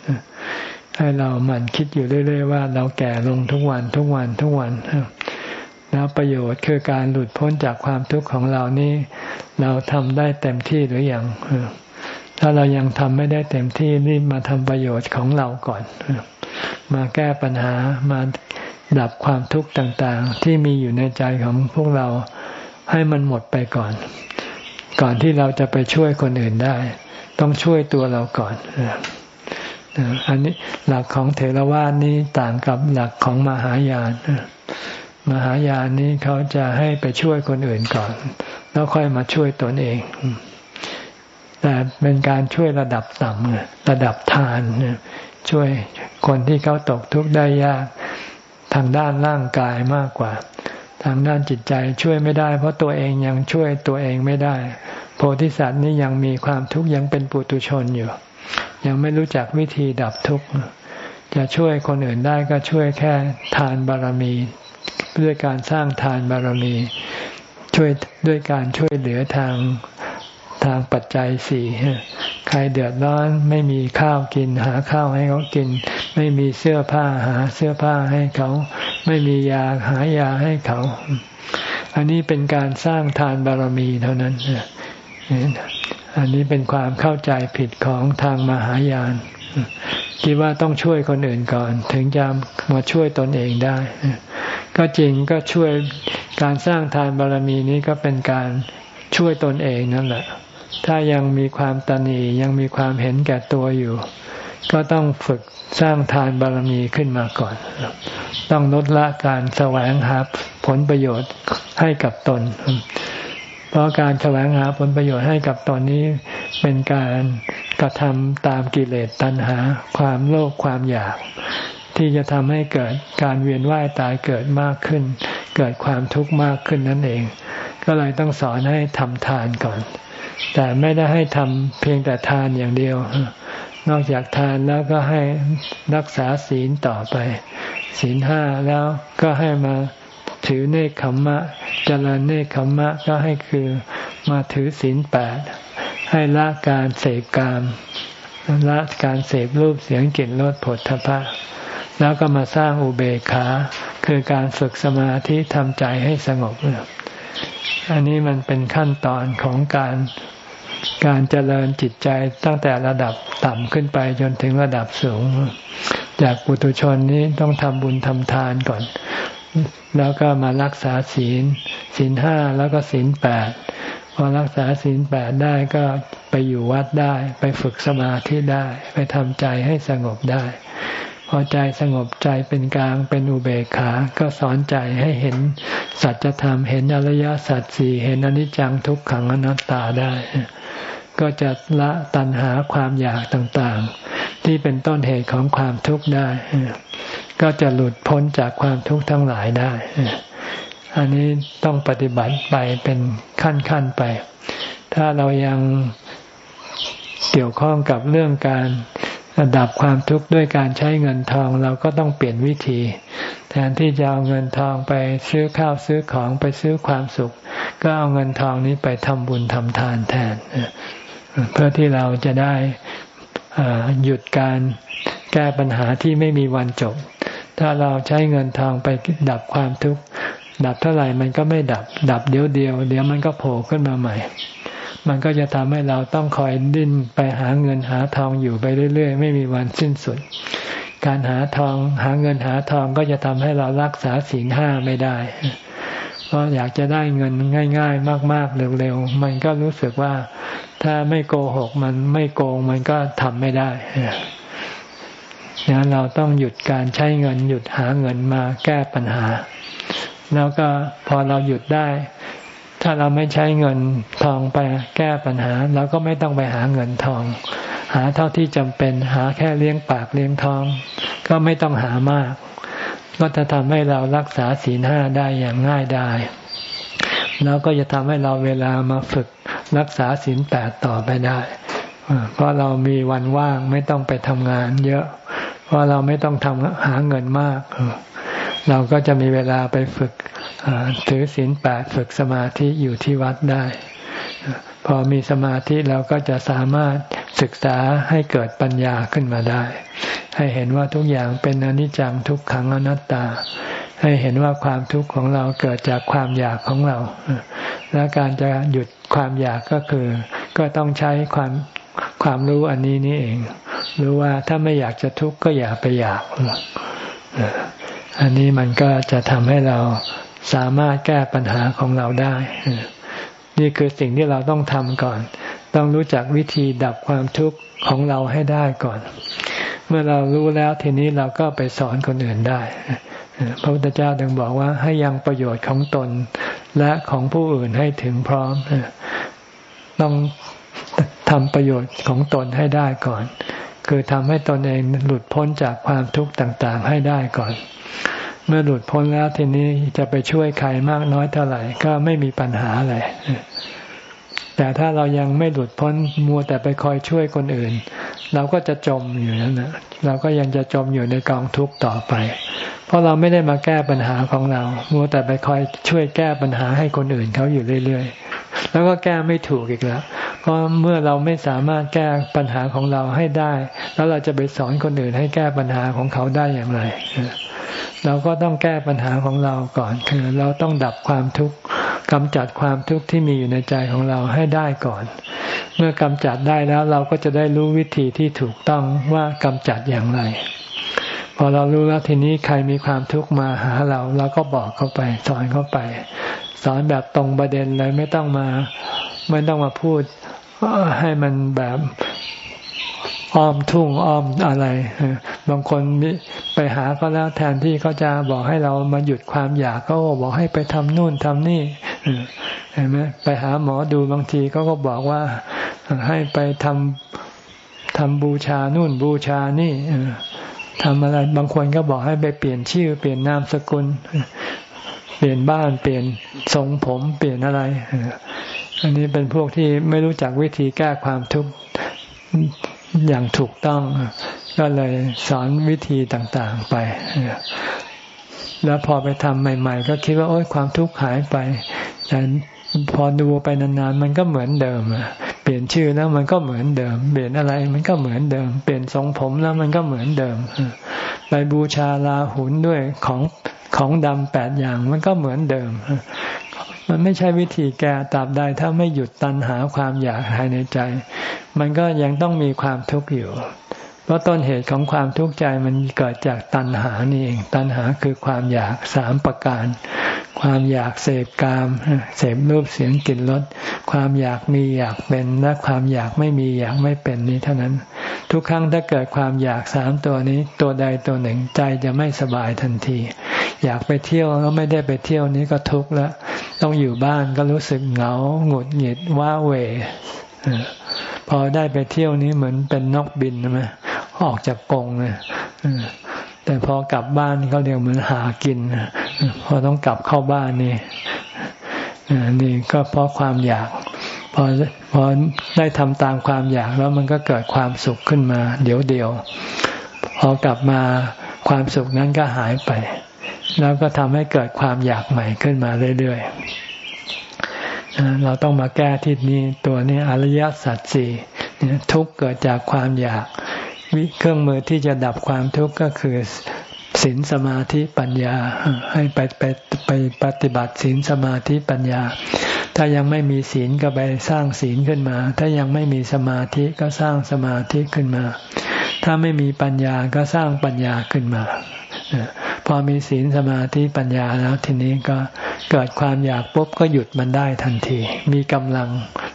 ให้เราหมั่นคิดอยู่เรื่อย ๆ ว่าเราแก่ลงทุกวันทุกวันทุกวันแล้วประโยชน์คือการหลุดพ้นจากความทุกข์ของเรานี่เราทำได้เต็มที่หรืออยังถ้าเรายังทำไม่ได้เต็มที่รีบมาทำประโยชน์ของเราก่อน มาแก้ปัญหามาดับความทุกข์ต่างๆ ที่มีอยู่ในใจของพวกเราให้มันหมดไปก่อน ก่อนที่เราจะไปช่วยคนอื่นได้ ต้องช่วยตัวเราก่อนอันนี้หลักของเทรวาสนี้ต่างกับหลักของมหายานมหายานนี้เขาจะให้ไปช่วยคนอื่นก่อน แล้วค่อยมาช่วยตนเอง แต่เป็นการช่วยระดับต่ำระดับทานช่วยคนที่เขาตกทุกข์ได้ยากทางด้านร่างกายมากกว่า ทางด้านจิตใจช่วยไม่ได้ เพราะตัวเองยังช่วยตัวเองไม่ได้ โพธิสัตว์นี้ยังมีความทุกข์ยังเป็นปุตุชนอยู่ ยังไม่รู้จักวิธีดับทุกข์จะช่วยคนอื่นได้ก็ช่วยแค่ทานบารมี ด้วยการสร้างทานบารมี ช่วยด้วยการช่วยเหลือทางทางปัจจัยสี่ใครเดือดร้อนไม่มีข้าวกิน หาข้าวให้เขากิน ไม่มีเสื้อผ้าหาเสื้อผ้าให้เขา ไม่มียาหายาให้เขา อันนี้เป็นการสร้างทานบารมีเท่านั้นอันนี้เป็นความเข้าใจผิดของทางมหายาน คิดว่าต้องช่วยคนอื่นก่อน ถึงจะมาช่วยตนเองได้ ก็จริงก็ช่วยการสร้างทานบารมีนี้ก็เป็นการช่วยตนเองนั่นแหละ ถ้ายังมีความตนียังมีความเห็นแก่ตัวอยู่ ก็ต้องฝึกสร้างทานบารมีขึ้นมาก่อน ต้องลดละการแสวงหาผลประโยชน์ให้กับตน เพราะการแสวงหาผลประโยชน์ให้กับตนนี้ เป็นการกระทำตามกิเลสตัณหา ความโลภความอยาก ที่จะทำให้เกิดการเวียนว่ายตายเกิดมากขึ้น เกิดความทุกข์มากขึ้นนั่นเอง ก็เลยต้องสอนให้ทำทานก่อน แต่ไม่ได้ให้ทำเพียงแต่ทานอย่างเดียว นอกจากทานแล้วก็ให้รักษาศีลต่อไป ศีลห้าแล้วก็ให้มาถือเนคขมมะ เจริญเนคขมมะก็ให้คือมาถือศีลแปดให้ละการเสพกามละการเสพรูปเสียงกลิ่นรสผลทพะ แล้วก็มาสร้างอุเบกขา คือการฝึกสมาธิทำใจให้สงบ อันนี้มันเป็นขั้นตอนของการ การเจริญจิตใจตั้งแต่ระดับต่ำขึ้นไปจนถึงระดับสูง จากปุถุชนนี้ต้องทำบุญทำทานก่อน แล้วก็มารักษาศีล ศีลห้าแล้วก็ศีลแปดพอรักษาศีลแปดได้ก็ไปอยู่วัดได้ ไปฝึกสมาธิได้ ไปทำใจให้สงบได้ พอใจสงบใจเป็นกลางเป็นอุเบกขา ก็สอนใจให้เห็นสัจธรรมเห็นอริยสัจสี่เห็นอนิจจังทุกขังอนัตตาได้ ก็จะละตัณหาความอยากต่างๆ ที่เป็นต้นเหตุของความทุกข์ได้ ก็จะหลุดพ้นจากความทุกข์ทั้งหลายได้ อันนี้ต้องปฏิบัติไปเป็นขั้นๆไป ถ้าเรายังเกี่ยวข้องกับเรื่องการดับความทุกข์ด้วยการใช้เงินทองเราก็ต้องเปลี่ยนวิธี แทนที่จะเอาเงินทองไปซื้อข้าวซื้อของไปซื้อความสุข ก็เอาเงินทองนี้ไปทำบุญทำทานแทน เพื่อที่เราจะได้หยุดการแก้ปัญหาที่ไม่มีวันจบ ถ้าเราใช้เงินทองไปดับความทุกข์ดับเท่าไหร่มันก็ไม่ดับ ดับเดียวเดียว เดี๋ยวมันก็โผล่ขึ้นมาใหม่ มันก็จะทำให้เราต้องคอยดิ้นไปหาเงินหาทองอยู่ไปเรื่อย ๆ ไม่มีวันสิ้นสุด การหาทองหาเงินหาทองก็จะทำให้เรารักษาศีลห้าไม่ได้ เพราะอยากจะได้เงินง่าย ๆ มาก ๆ เร็วๆ มันก็รู้สึกว่าถ้าไม่โกหกมันไม่โกงมันก็ทำไม่ได้ดังนั้นเราต้องหยุดการใช้เงิน หยุดหาเงินมาแก้ปัญหา แล้วก็พอเราหยุดได้ ถ้าเราไม่ใช้เงินทองไปแก้ปัญหาเราก็ไม่ต้องไปหาเงินทอง หาเท่าที่จำเป็น หาแค่เลี้ยงปากเลี้ยงท้อง ก็ไม่ต้องหามาก ก็จะทำให้เรารักษาศีลห้าได้อย่างง่ายได้แล้วก็จะทำให้เราเวลามาฝึกรักษาศีลแปดต่อไปได้ เพราะเรามีวันว่างไม่ต้องไปทำงาน เยอะ เพราะเราไม่ต้องทำหาเงินมาก เราก็จะมีเวลาไปฝึกถือศีลแปดฝึกสมาธิอยู่ที่วัดได้ พอมีสมาธิเราก็จะสามารถศึกษาให้เกิดปัญญาขึ้นมาได้ ให้เห็นว่าทุกอย่างเป็นอนิจจังทุกขังอนัตตา ให้เห็นว่าความทุกข์ของเราเกิดจากความอยากของเรา และการจะหยุดความอยากก็คือ ก็ต้องใช้ความความรู้อันนี้นี่เอง รู้ว่าถ้าไม่อยากจะทุกข์ก็อย่าไปอยาก อันนี้มันก็จะทำให้เราสามารถแก้ปัญหาของเราได้ นี่คือสิ่งที่เราต้องทำก่อน ต้องรู้จักวิธีดับความทุกข์ของเราให้ได้ก่อน เมื่อเรารู้แล้วทีนี้เราก็ไปสอนคนอื่นได้พระพุทธเจ้าถึงบอกว่าให้ยังประโยชน์ของตนและของผู้อื่นให้ถึงพร้อม ต้องทำประโยชน์ของตนให้ได้ก่อน คือทำให้ตนเองหลุดพ้นจากความทุกข์ต่างๆ ให้ได้ก่อน เมื่อหลุดพ้นแล้วทีนี้จะไปช่วยใครมากน้อยเท่าไหร่ ก็ไม่มีปัญหาอะไร แต่ถ้าเรายังไม่หลุดพ้นมัวแต่ไปคอยช่วยคนอื่น เราก็จะจมอยู่นั่นนะเราก็ยังจะจมอยู่ในกองทุกข์ต่อไป เพราะเราไม่ได้มาแก้ปัญหาของเรา มัวแต่ไปคอยช่วยแก้ปัญหาให้คนอื่นเขาอยู่เรื่อยๆ แล้วก็แก้ไม่ถูกอีกแล้ว เพราะเมื่อเราไม่สามารถแก้ปัญหาของเราให้ได้ แล้วเราจะไปสอนคนอื่นให้แก้ปัญหาของเขาได้อย่างไร เราก็ต้องแก้ปัญหาของเราก่อน คือเราต้องดับความทุกข์กำจัดความทุกข์ที่มีอยู่ในใจของเราให้ได้ก่อน เมื่อกำจัดได้แล้วเราก็จะได้รู้วิธีที่ถูกต้องว่ากำจัดอย่างไรพอเรารู้แล้วทีนี้ใครมีความทุกข์มาหาเราเราก็บอกเขาไป สอนเขาไป สอนแบบตรงประเด็นเลยไม่ต้องมา ไม่ต้องมาพูดให้มันแบบอ้อมทุ่งอ้อมอะไรบางคนไปหาเขาแล้วแทนที่เขาจะบอกให้เรามาหยุดความอยากเขาบอกให้ไปทำนู่นทำนี่เห็นไหมไปหาหมอดูบางทีเขาก็บอกว่าให้ไปทำทำบูชานู่นบูชานี่ทำอะไร บางคนก็บอกให้ไปเปลี่ยนชื่อ เปลี่ยนนามสกุล เปลี่ยนบ้านเปลี่ยนทรงผมเปลี่ยนอะไร อันนี้เป็นพวกที่ไม่รู้จักวิธีแก้ความทุกข์อย่างถูกต้อง ก็เลยสอนวิธีต่างๆไป แล้วพอไปทำใหม่ ๆ ก็คิดว่าโอ๊ยความทุกข์หายไปแต่พอดูไปนานๆ มันก็เหมือนเดิมเปลี่ยนชื่อแล้วมันก็เหมือนเดิม เปลี่ยนอะไรมันก็เหมือนเดิม เปลี่ยนทรงผมแล้วมันก็เหมือนเดิมไปบูชาลาหุนด้วยของ ของดำแปดอย่างมันก็เหมือนเดิม มันไม่ใช่วิธีแก้ตราบใดถ้าไม่หยุดตันหาความอยากภายในใจ มันก็ยังต้องมีความทุกข์อยู่ เพราะต้นเหตุของความทุกข์ใจมันเกิดจากตัณหานี่เอง ตัณหาคือความอยากสามประการ ความอยากเสพกามเสพรูปเสียงกลิ่นรสความอยากมีอยากเป็นและความอยากไม่มีอยากไม่เป็นนี้เท่านั้น ทุกครั้งถ้าเกิดความอยากสามตัวนี้ ตัวใดตัวหนึ่งใจจะไม่สบายทันที อยากไปเที่ยวแล้วไม่ได้ไปเที่ยวนี้ก็ทุกข์แล้ว ต้องอยู่บ้านก็รู้สึกเหงาหงุดหงิดว้าเหวพอได้ไปเที่ยวนี้เหมือนเป็นนกบินใช่ไหมออกจากกรงเลยแต่พอกลับบ้านเขาเรียกเหมือนหากิน พอต้องกลับเข้าบ้านนี่นี่ก็เพราะความอยากพอพอได้ทำตามความอยากแล้วมันก็เกิดความสุขขึ้นมา เดี๋ยวเดียว พอกลับมาความสุขนั้นก็หายไป แล้วก็ทำให้เกิดความอยากใหม่ขึ้นมาเรื่อยๆเราต้องมาแก้ที่นี้ตัวนี้อริยสัจสี่ทุกเกิดจากความอยาก วิเครื่องมือที่จะดับความทุกข์ก็คือ ศีลสมาธิปัญญา ให้ไปไปไปปฏิบัติศีลสมาธิปัญญา ถ้ายังไม่มีศีลก็ไปสร้างศีลขึ้นมา ถ้ายังไม่มีสมาธิก็สร้างสมาธิขึ้นมา ถ้าไม่มีปัญญาก็สร้างปัญญาขึ้นมาพอมีศีลสมาธิปัญญาแล้วทีนี้ก็เกิดความอยากปุ๊บก็หยุดมันได้ทันที มีกำลัง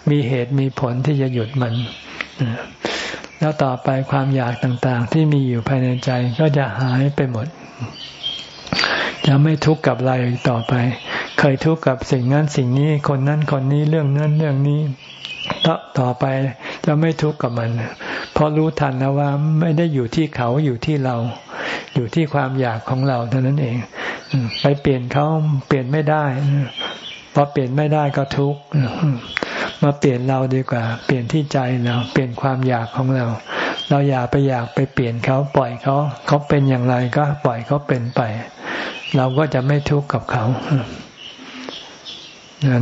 มีเหตุมีผลที่จะหยุดมัน แล้วต่อไปความอยากต่างๆ ที่มีอยู่ภายในใจก็จะหายไปหมด จะไม่ทุกข์กับอะไรต่อไป เคยทุกข์กับสิ่งนั้นสิ่งนี้คนนั้นคนนี้เรื่องนั้นเรื่องนี้ต่อต่อไปจะไม่ทุกข์กับมัน เพราะรู้ทันแล้วว่าไม่ได้อยู่ที่เขาอยู่ที่เรา อยู่ที่ความอยากของเราเท่านั้นเอง ไปเปลี่ยนเขาเปลี่ยนไม่ได้พอเปลี่ยนไม่ได้ก็ทุกข์ มาเปลี่ยนเราดีกว่า เปลี่ยนที่ใจเราเปลี่ยนความอยากของเรา เราอย่าไปอยากไปเปลี่ยนเขาปล่อยเขาเขาเป็นอย่างไรก็ปล่อยเขาเป็นไป เราก็จะไม่ทุกข์กับเขา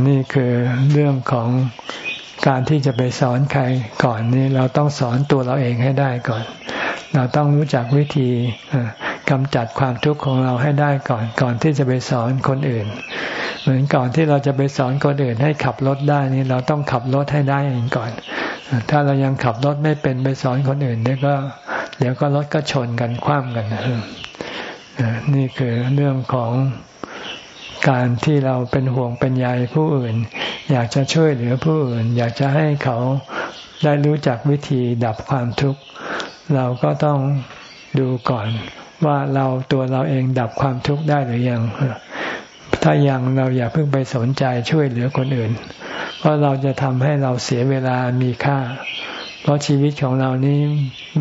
นี่คือเรื่องของการที่จะไปสอนใครก่อนนี่เราต้องสอนตัวเราเองให้ได้ก่อน เราต้องรู้จักวิธี กำจัดความทุกข์ของเราให้ได้ก่อนก่อนที่จะไปสอนคนอื่น เหมือนก่อนที่เราจะไปสอนคนอื่น ให้ขับรถได้นี่เราต้องขับรถให้ได้เองก่อน ถ้าเรายังขับรถไม่เป็นไปสอนคนอื่นเดี๋ยวก็ เดี๋ยวก็รถก็ชนกันคว่ำกันนี่คือเรื่องของการที่เราเป็นห่วงเป็นใยผู้อื่น อยากจะช่วยเหลือผู้อื่น อยากจะให้เขาได้รู้จักวิธีดับความทุกข์ เราก็ต้องดูก่อน ว่าเราตัวเราเองดับความทุกข์ได้หรือยัง ถ้ายังเราอย่าเพิ่งไปสนใจช่วยเหลือคนอื่น เพราะเราจะทำให้เราเสียเวลามีค่า เพราะชีวิตของเรานี้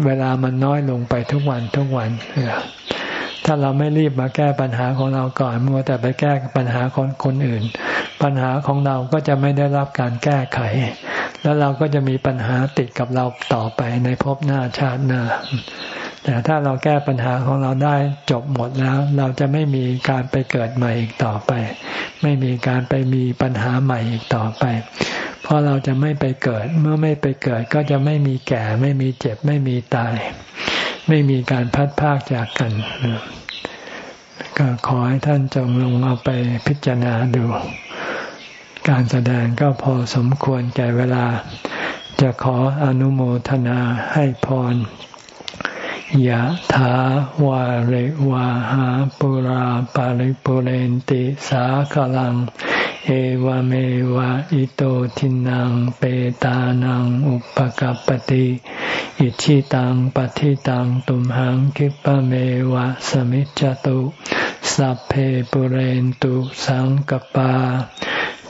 เวลามันน้อยลงไปทุกวันทุกวันถ้าเราไม่รีบมาแก้ปัญหาของเราก่อนมัวแต่ไปแก้ปัญหาของคนอื่น ปัญหาของเราก็จะไม่ได้รับการแก้ไข แล้วเราก็จะมีปัญหาติดกับเราต่อไปในภพหน้าชาติหน้า แต่ถ้าเราแก้ปัญหาของเราได้จบหมดแล้ว เราจะไม่มีการไปเกิดใหม่อีกต่อไป ไม่มีการไปมีปัญหาใหม่อีกต่อไป เพราะเราจะไม่ไปเกิด เมื่อไม่ไปเกิดก็จะไม่มีแก่ ไม่มีเจ็บ ไม่มีตาย ไม่มีการพัดพากจากกัน ก็ขอให้ท่านจงลงเอาไปพิจารณาดู การแสดงก็พอสมควรแก่เวลา จะขออนุโมทนาให้พร ยะถาวาริวาหาปุราปาริปุเรนติสาขลัง เอวเมวะอิโตทินังเปตานังอุปกัปติอิชิตังปฏิตังตุมหังคิปะเมวะสมิจจตุสัพเพปุเรนตุสังกปา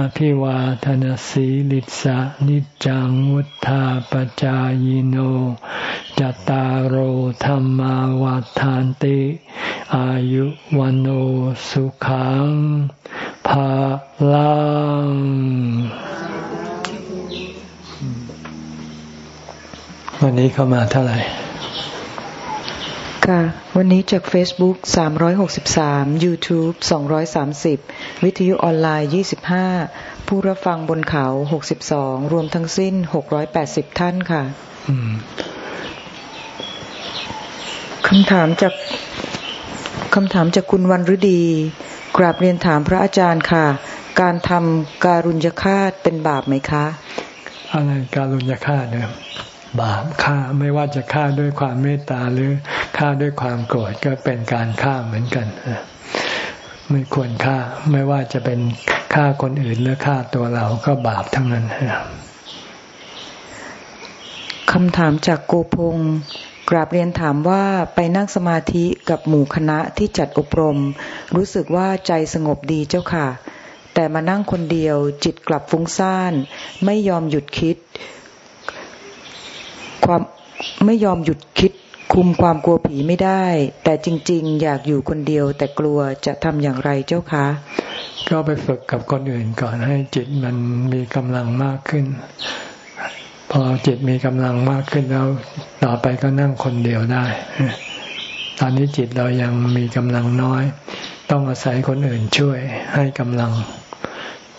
อภิวาทนสีลิสะนิจังวุธาปจายโนจตารโหธรรมาวาทานติ อายุวันโอสุขังภาลังวันนี้เข้ามาเท่าไหร่ ค่ะ วันนี้จาก Facebook 363 YouTube 230 วิทยุออนไลน์ 25 ผู้รับฟังบนเขา 62 รวมทั้งสิ้น 680 ท่านค่ะคำถามจากคำถามจากคุณวันฤดี กราบเรียนถามพระอาจารย์ค่ะ การทำการุญยฆาตเป็นบาปไหมคะ อะไรการุญยฆาตเนี่ย บาปฆ่าไม่ว่าจะฆ่าด้วยความเมตตาหรือฆ่าด้วยความโกรธก็เป็นการฆ่าเหมือนกันไม่ควรฆ่าไม่ว่าจะเป็นฆ่าคนอื่นหรือฆ่าตัวเราก็บาปทั้งนั้นคำถามจากโกพงกราบเรียนถามว่าไปนั่งสมาธิกับหมู่คณะที่จัดอบรม รู้สึกว่าใจสงบดีเจ้าค่ะ แต่มานั่งคนเดียวจิตกลับฟุ้งซ่าน ไม่ยอมหยุดคิด ความไม่ยอมหยุดคิดคุมความกลัวผีไม่ได้ แต่จริง ๆ อยากอยู่คนเดียว แต่กลัวจะทำอย่างไรเจ้าคะก็ไปฝึกกับคนอื่นก่อนให้จิตมันมีกำลังมากขึ้น พอจิตมีกำลังมากขึ้นแล้ว ต่อไปก็นั่งคนเดียวได้ ตอนนี้จิตเรายังมีกำลังน้อย ต้องอาศัยคนอื่นช่วยให้กำลัง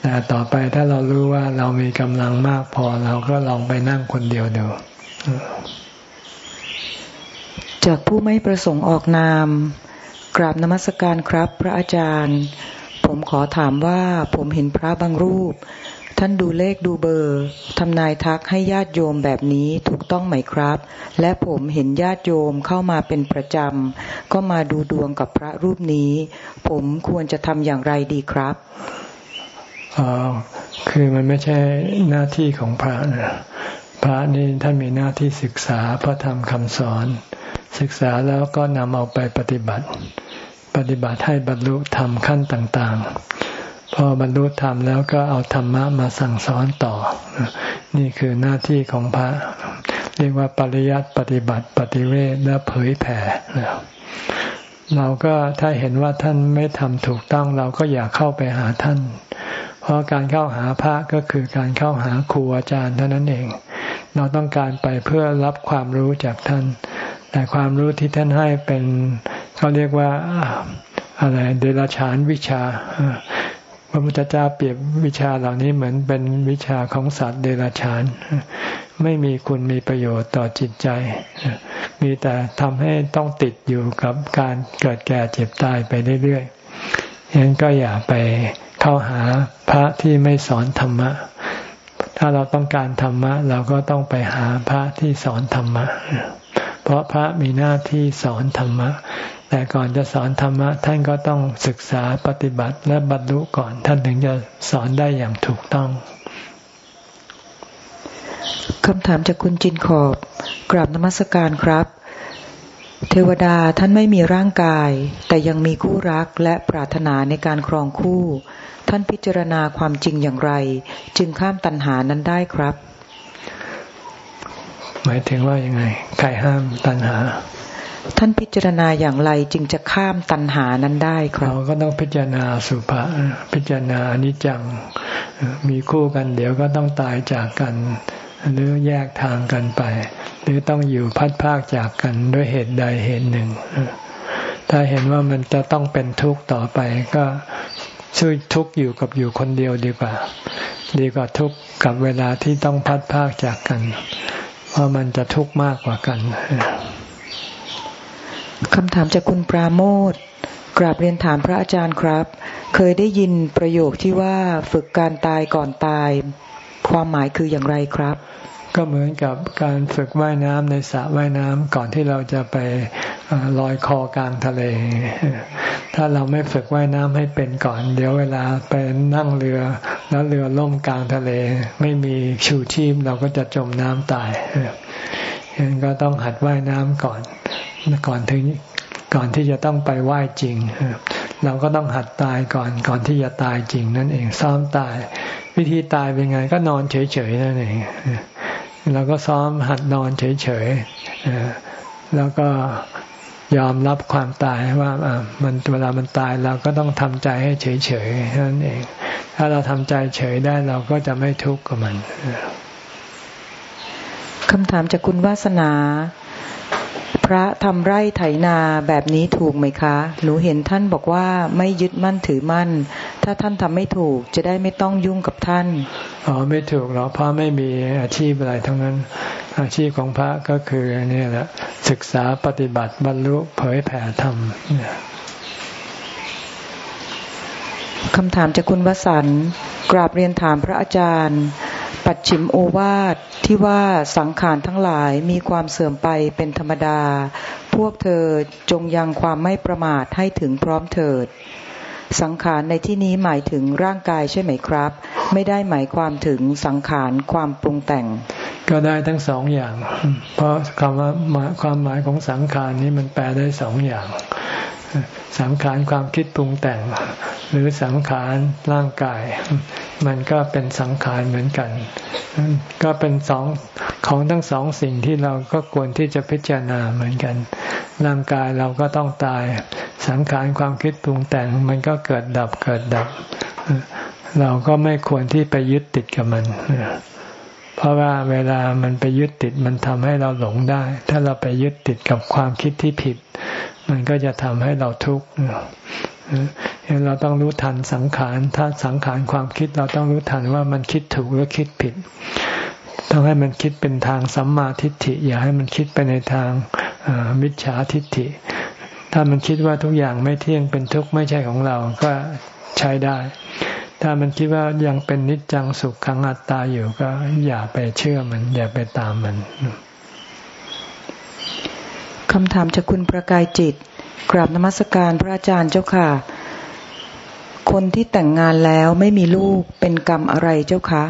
แต่ต่อไปถ้าเรารู้ว่าเรามีกำลังมากพอเราก็ลองไปนั่งคนเดียวเดู จากผู้ไม่ประสงค์ออกนาม กราบนมัสการครับพระอาจารย์ ผมขอถามว่าผมเห็นพระบางรูป ท่านดูเลขดูเบอร์ทำนายทักให้ญาติโยมแบบนี้ถูกต้องไหมครับ และผมเห็นญาติโยมเข้ามาเป็นประจำ ก็มาดูดวงกับพระรูปนี้ ผมควรจะทำอย่างไรดีครับอ๋อคือมันไม่ใช่หน้าที่ของพระนะ พระนี่ท่านมีหน้าที่ศึกษาพระธรรมคำสอน ศึกษาแล้วก็นำเอาไปปฏิบัติ ปฏิบัติให้บรรลุธรรมขั้นต่าง ๆ พอบรรลุธรรมแล้วก็เอาธรรมะมาสั่งสอนต่อ นี่คือหน้าที่ของพระ เรียกว่าปริยัติปฏิบัติปฏิเวทและเผยแผ่เราก็ถ้าเห็นว่าท่านไม่ทำถูกต้องเราก็อย่าเข้าไปหาท่าน เพเพราะการเข้าหาพระก็คือการเข้าหาครูอาจารย์เท่านั้นเอง เราต้องการไปเพื่อรับความรู้จากท่าน แต่ความรู้ที่ท่านให้เป็นเขาเรียกว่าอะไรเดรัจฉานวิชาพระพุทธเจ้าเปรียบวิชาเหล่านี้เหมือนเป็นวิชาของสัตว์เดรัจฉาน ไม่มีคุณมีประโยชน์ต่อจิตใจ มีแต่ทำให้ต้องติดอยู่กับการเกิดแก่เจ็บตายไปเรื่อยๆฉะนั้นก็อย่าไปเข้าหาพระที่ไม่สอนธรรมะ ถ้าเราต้องการธรรมะ เราก็ต้องไปหาพระที่สอนธรรมะ เพราะพระมีหน้าที่สอนธรรมะ แต่ก่อนจะสอนธรรมะ ท่านก็ต้องศึกษาปฏิบัติและบรรลุก่อน ท่านถึงจะสอนได้อย่างถูกต้องคำถามจากคุณจินขอบ กราบนมัสการครับ เทวดาท่านไม่มีร่างกาย แต่ยังมีคู่รักและปรารถนาในการครองคู่ ท่านพิจารณาความจริงอย่างไร จึงข้ามตัณหานั้นได้ครับ หมายถึงว่ายังไงใครห้ามตัณหา ท่านพิจารณาอย่างไรจึงจะข้ามตัณหานั้นได้ครับเราก็ต้องพิจารณาสุภาพิจารณาอนิจจังมีคู่กัน เดี๋ยวก็ต้องตายจากกันหรือแยกทางกันไป หรือต้องอยู่พัดภาคจากกันด้วยเหตุใดเหตุหนึ่งถ้าเห็นว่ามันจะต้องเป็นทุกข์ต่อไปก็ ช่วยทุกข์อยู่กับอยู่คนเดียวดีกว่า ดีกว่าทุกข์กับเวลาที่ต้องพัดภาคจากกัน เพราะมันจะทุกข์มากกว่ากันคำถามจากคุณปราโมทกราบเรียนถามพระอาจารย์ครับ เคยได้ยินประโยคที่ว่าฝึกการตายก่อนตาย ความหมายคืออย่างไรครับ ก็เหมือนกับการฝึกว่ายน้ำในสระว่ายน้ำก่อนที่เราจะไป ลอยคอกลางทะเล ถ้าเราไม่ฝึกว่ายน้ำให้เป็นก่อน เดี๋ยวเวลาไปนั่งเรือ แล้วเรือล่มกลางทะเล ไม่มีชูชีพเราก็จะจมน้ำตายฉะนั้นก็ต้องหัดว่ายน้ำก่อน ก่อนถึงก่อนที่จะต้องไปไหว้จริง เราก็ต้องหัดตายก่อน ก่อนที่จะตายจริงนั่นเอง ซ้อมตาย วิธีตายเป็นไง ก็นอนเฉยๆนั่นเองเราก็ซ้อมหัดนอนเฉยๆแล้วก็ ยอมรับความตายว่ามันเวลามันตายเราก็ต้องทำใจให้เฉยๆนั่นเอง ถ้าเราทำใจเฉยได้เราก็จะไม่ทุกข์กับมันคำถามจากคุณวาสนา พระทำไร่ไถนาแบบนี้ถูกไหมคะ หนูเห็นท่านบอกว่าไม่ยึดมั่นถือมั่น ถ้าท่านทำไม่ถูกจะได้ไม่ต้องยุ่งกับท่าน อ๋อไม่ถูกหรอกพระไม่มีอาชีพอะไรทั้งนั้น อาชีพของพระก็คือนี่แหละศึกษาปฏิบัติบรรลุเผยแผ่ธรรมคำถามจากคุณวสันกราบเรียนถามพระอาจารย์ ปัจฉิมโอวาทที่ว่าสังขารทั้งหลายมีความเสื่อมไปเป็นธรรมดา พวกเธอจงยังความไม่ประมาทให้ถึงพร้อมเถิด สังขารในที่นี้หมายถึงร่างกายใช่ไหมครับ ไม่ได้หมายความถึงสังขารความปรุงแต่ง ก็ได้ทั้งสองอย่าง เพราะคำว่าความหมายของสังขารนี้มันแปลได้สองอย่าง สังขารความคิดปรุงแต่ง หรือสังขารร่างกาย มันก็เป็นสังขารเหมือนกัน ก็เป็นสองของทั้งสองสิ่งที่เราก็ควรที่จะพิจารณาเหมือนกัน ร่างกายเราก็ต้องตาย สังขารความคิดปรุงแต่ง มันก็เกิดดับเกิดดับ เราก็ไม่ควรที่ไปยึดติดกับมัน เพราะว่าเวลามันไปยึดติดมันทำให้เราหลงได้ ถ้าเราไปยึดติดกับความคิดที่ผิด มันก็จะทำให้เราทุกข์เราต้องรู้ทันสังขาร ถ้าสังขารความคิดเราต้องรู้ทันว่ามันคิดถูกหรือคิดผิด ต้องให้มันคิดเป็นทางสัมมาทิฏฐิ อย่าให้มันคิดไปในทางมิจฉาทิฏฐิ ถ้ามันคิดว่าทุกอย่างไม่เที่ยงเป็นทุกข์ไม่ใช่ของเราก็ใช้ได้ ถ้ามันคิดว่ายังเป็นนิจจังสุขขังอัตตาอยู่ก็อย่าไปเชื่อมัน อย่าไปตามมันคำถามจากคุณประกายจิต กราบนมัสการพระอาจารย์เจ้าค่ะ คนที่แต่งงานแล้วไม่มีลูกเป็นกรรมอะไรเจ้าคะ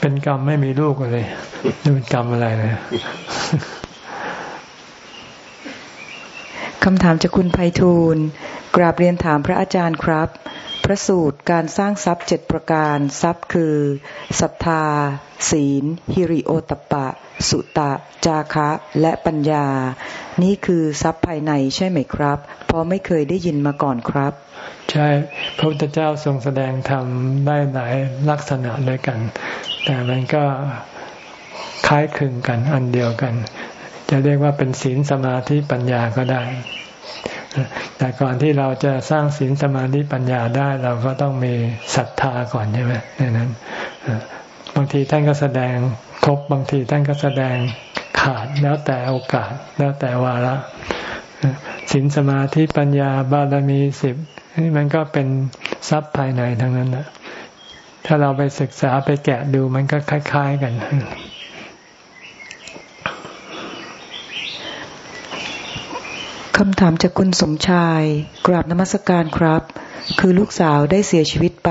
เป็นกรรมไม่มีลูกเลยนี่เป็นกรรมอะไรเลยคำถามจากคุณไพฑูรย์กราบเรียนถามพระอาจารย์ครับพ ระสูตรการสร้างทรัพย์เจ็ดประการทรัพย์คือศรัทธา ศีลฮิริโอตปะ สุตะ จาคะ และปัญญา นี่คือทรัพย์ภายในใช่ไหมครับ เพราะไม่เคยได้ยินมาก่อนครับ ใช่พระพุทธเจ้าทรงแสดงธรรมได้หลายลักษณะด้วยกัน แต่มันก็คล้ายคลึงกันอันเดียวกัน จะเรียกว่าเป็นศีลสมาธิปัญญาก็ได้ แต่ก่อนที่เราจะสร้างศีลสมาธิปัญญาได้เราก็ต้องมีศรัทธาก่อนใช่ไหมนั้นบางทีท่านก็แสดงครบบางทีท่านก็แสดงขาดแล้วแต่โอกาสแล้วแต่วาระศีลสมาธิปัญญาบารมีสิบนี่มันก็เป็นทรัพย์ภายในทั้งนั้นนะถ้าเราไปศึกษาไปแกะดูมันก็คล้าย ๆ กัน คำถามจากคุณสมชาย กราบนมัสการครับ คือลูกสาวได้เสียชีวิตไป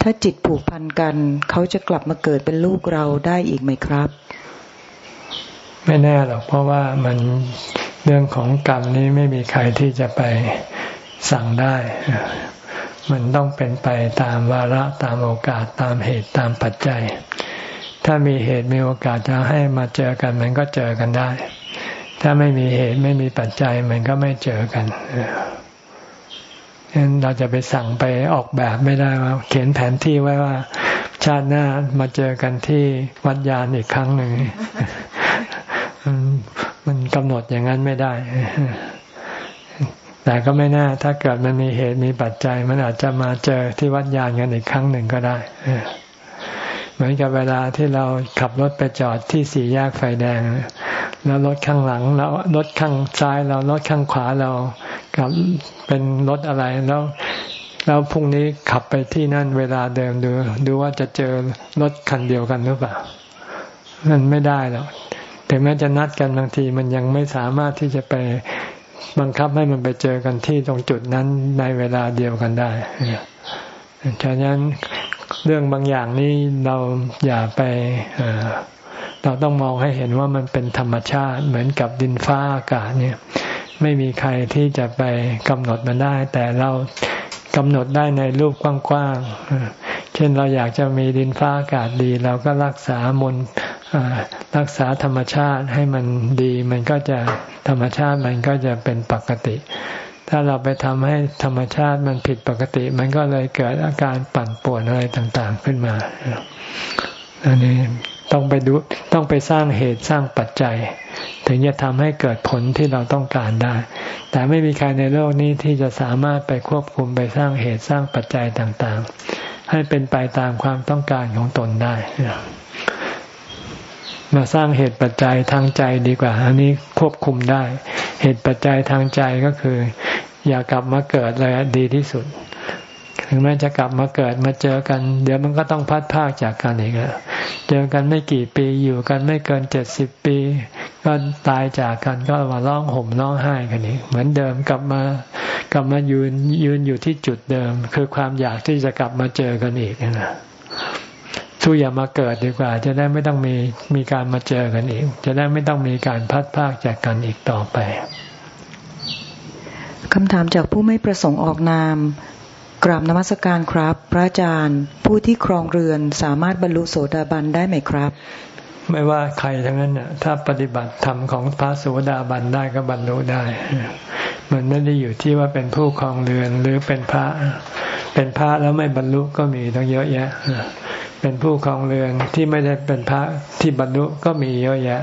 ถ้าจิตผูกพันกัน เขาจะกลับมาเกิดเป็นลูกเราได้อีกไหมครับ ไม่แน่หรอกเพราะว่ามันเรื่องของกรรมนี้ไม่มีใครที่จะไปสั่งได้ มันต้องเป็นไปตามวาระตามโอกาสตามเหตุตามปัจจัย ถ้ามีเหตุมีโอกาสจะให้มาเจอกันมันก็เจอกันได้ ถ้าไม่มีเหตุไม่มีปัจจัยมันก็ไม่เจอกันฉะนั้นเราจะไปสั่งไปออกแบบไม่ได้ว่า เขียนแผนที่ไว้ว่า ชาติหน้ามาเจอกันที่วัดยานอีกครั้งหนึ่งมันกำหนดอย่างนั้นไม่ได้ แต่ก็ไม่น่า ถ้าเกิดมันมีเหตุมีปัจจัย มันอาจจะมาเจอที่วัดยานกันอีกครั้งหนึ่งก็ได้ เหมือนกับเวลาที่เราขับรถไปจอดที่สี่แยกไฟแดง แล้วรถข้างหลังแล้วรถข้างซ้ายเรารถข้างขวาเรากับเป็นรถอะไรแล้วแล้วพรุ่งนี้ขับไปที่นั่นเวลาเดิมดูดูว่าจะเจอรถคันเดียวกันหรือเปล่ามันไม่ได้หรอกถึงแม้จะนัดกันบางทีมันยังไม่สามารถที่จะไปบังคับให้มันไปเจอกันที่ตรงจุดนั้นในเวลาเดียวกันได้ฉะนั้น เรื่องบางอย่างนี้เราอย่าไปเราต้องมองให้เห็นว่ามันเป็นธรรมชาติเหมือนกับดินฟ้าอากาศเนี่ย ไม่มีใครที่จะไปกำหนดมันได้ แต่เรากำหนดได้ในรูปกว้างๆ เช่นเราอยากจะมีดินฟ้าอากาศดี เราก็รักษามนรักษาธรรมชาติให้มันดี มันก็จะธรรมชาติมันก็จะเป็นปกติ ถ้าเราไปทำให้ธรรมชาติมันผิดปกติ มันก็เลยเกิดอาการปั่นป่วนอะไรต่างๆขึ้นมาอันนี้ต้องไปดูต้องไปสร้างเหตุสร้างปัจจัย ถึงจะทำให้เกิดผลที่เราต้องการได้ แต่ไม่มีใครในโลกนี้ที่จะสามารถไปควบคุมไปสร้างเหตุสร้างปัจจัยต่างๆ ให้เป็นไปตามความต้องการของตนได้ มาสร้างเหตุปัจจัยทางใจดีกว่า อันนี้ควบคุมได้ เหตุปัจจัยทางใจก็คือ อย่ากลับมาเกิดเลยดีที่สุด ถึงแม้จะกลับมาเกิดมาเจอกัน เดี๋ยวมันก็ต้องพัดพากจากกันอีกแล้วเจอกันไม่กี่ปีอยู่กันไม่เกินเจ็ดสิบปี ก็ตายจากกันก็มาร้องห่มร้องไห้กันอีกเหมือนเดิมกลับมากลับมายืนยืนอยู่ที่จุดเดิม คือความอยากที่จะกลับมาเจอกันอีกนะ สู้อย่ามาเกิดดีกว่า จะได้ไม่ต้องมีมีการมาเจอกันอีก จะได้ไม่ต้องมีการพัดพากจากกันอีกต่อไปคำถามจากผู้ไม่ประสงค์ออกนาม กราบนมัสการครับ พระอาจารย์ ผู้ที่ครองเรือนสามารถบรรลุโสดาบันได้ไหมครับ ไม่ว่าใครทั้งนั้นถ้าปฏิบัติธรรมของพระโสดาบันได้ก็บรรลุได้ มันไม่ได้อยู่ที่ว่าเป็นผู้ครองเรือนหรือเป็นพระ เป็นพระแล้วไม่บรรลุก็มีต้องเยอะแยะ เป็นผู้ครองเรือนที่ไม่ได้เป็นพระที่บรรลุก็มีเยอะแยะ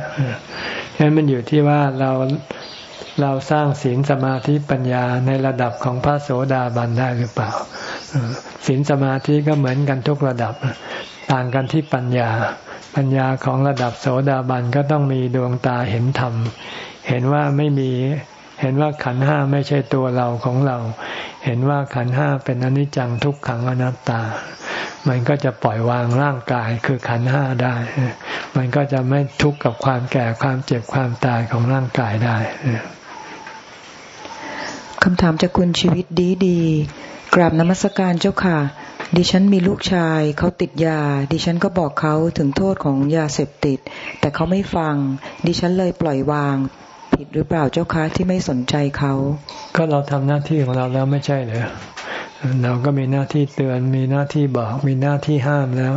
ฉะนั้นมันอยู่ที่ว่าเราเราสร้างศีลสมาธิปัญญาในระดับของพระโสดาบันได้หรือเปล่าศีลสมาธิก็เหมือนกันทุกระดับ ต่างกันที่ปัญญา ปัญญาของระดับโสดาบันก็ต้องมีดวงตาเห็นธรรม เห็นว่าไม่มี เห็นว่าขันห้าไม่ใช่ตัวเราของเรา เห็นว่าขันห้าเป็นอนิจจังทุกขังอนัตตา มันก็จะปล่อยวางร่างกายคือขันห้าได้ มันก็จะไม่ทุกข์กับความแก่ความเจ็บความตายของร่างกายได้คำถามจากคุณชีวิตดีดี กราบนมัสการเจ้าค่ะ ดิฉันมีลูกชายเขาติดยา ดิฉันก็บอกเขาถึงโทษของยาเสพติด แต่เขาไม่ฟัง ดิฉันเลยปล่อยวาง ผิดหรือเปล่าเจ้าคะที่ไม่สนใจเขา ก็เราทำหน้าที่ของเราแล้วไม่ใช่เหรอเราก็มีหน้าที่เตือนมีหน้าที่บอกมีหน้าที่ห้ามแล้ว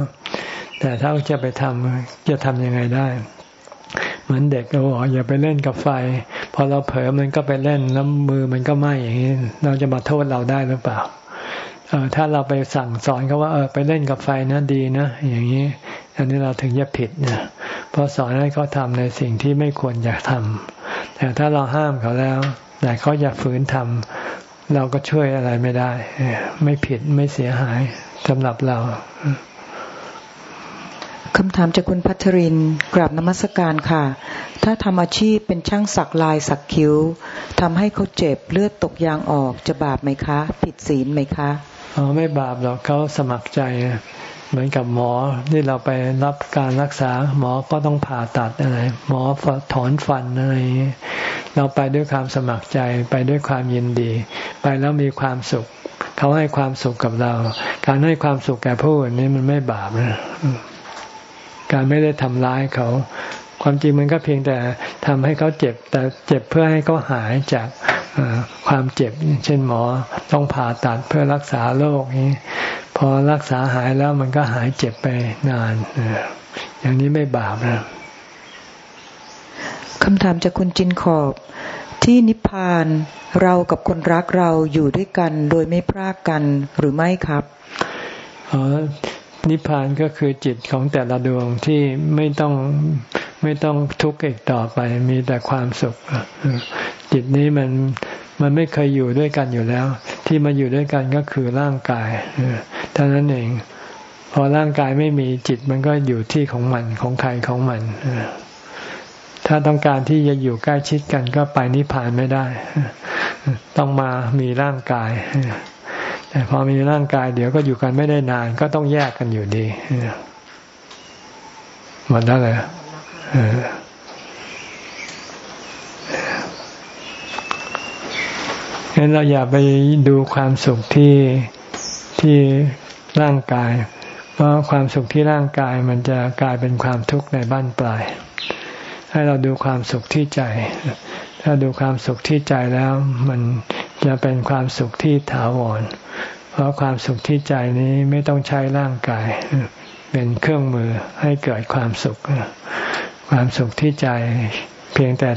แต่ถ้าจะไปทำจะทำยังไงได้ เหมือนเด็กเราบอกอย่าไปเล่นกับไฟ พอเราเผลอมันก็ไปเล่นแล้วมือมันก็ไหม้อย่างนี้เราจะมาโทษเราได้หรือเปล่า เออถ้าเราไปสั่งสอนเขาว่าเออไปเล่นกับไฟนะดีนะอย่างนี้ อันนี้เราถึงจะผิดเนี่ยเพราะสอนให้เขาทำในสิ่งที่ไม่ควรอยากทำแต่ถ้าเราห้ามเขาแล้ว แต่เขาอยากฝืนทำเราก็ช่วยอะไรไม่ได้ ไม่ผิดไม่เสียหายสำหรับเราคำถามจากคุณพัชรินกราบนมัสการค่ะ ถ้าทำอาชีพเป็นช่างสักลายสักคิ้วทำให้เขาเจ็บเลือดตกยางออกจะบาปไหมคะ ผิดศีลไหมคะ อ๋อไม่บาปหรอกเขาสมัครใจ เหมือนกับหมอที่เราไปรับการรักษา หมอก็ต้องผ่าตัดอะไร หมอถอนฟันอะไรเราไปด้วยความสมัครใจไปด้วยความยินดี ไปแล้วมีความสุข เขาให้ความสุขกับเรา การให้ความสุขแก่ผู้อื่นนี้มันไม่บาปนะการไม่ได้ทำร้ายเขา ความจริงมันก็เพียงแต่ทำให้เขาเจ็บ แต่เจ็บเพื่อให้เขาหายจากความเจ็บ เช่นหมอต้องผ่าตัดเพื่อรักษาโรคนี้ พอรักษาหายแล้วมันก็หายเจ็บไปนานอย่างนี้ไม่บาปนะคำถามจากคุณจินขอบที่นิพพานเรากับคนรักเราอยู่ด้วยกันโดยไม่พรากกันหรือไม่ครับอ๋อนิพพานก็คือจิตของแต่ละดวงที่ไม่ต้อง ไม่ต้องทุกข์อีกต่อไปมีแต่ความสุขจิตนี้มันมันไม่เคยอยู่ด้วยกันอยู่แล้ว ที่มาอยู่ด้วยกันก็คือร่างกายเท่านั้นเอง พอร่างกายไม่มีจิตมันก็อยู่ที่ของมันของใครของมันถ้าต้องการที่จะอยู่ใกล้ชิดกันก็ไปนิพพานไม่ได้ ต้องมามีร่างกาย แต่พอมีร่างกายเดี๋ยวก็อยู่กันไม่ได้นาน ก็ต้องแยกกันอยู่ดีหมดแล้วเลย งั้นเราอย่าไปดูความสุขที่ที่ร่างกาย เพราะความสุขที่ร่างกายมันจะกลายเป็นความทุกข์ในบ้านปลาย ให้เราดูความสุขที่ใจ ถ้าดูความสุขที่ใจแล้วมันจะเป็นความสุขที่ถาวร เพราะความสุขที่ใจนี้ไม่ต้องใช้ร่างกาย เป็นเครื่องมือให้เกิดความสุข ความสุขที่ใจเพียงแต่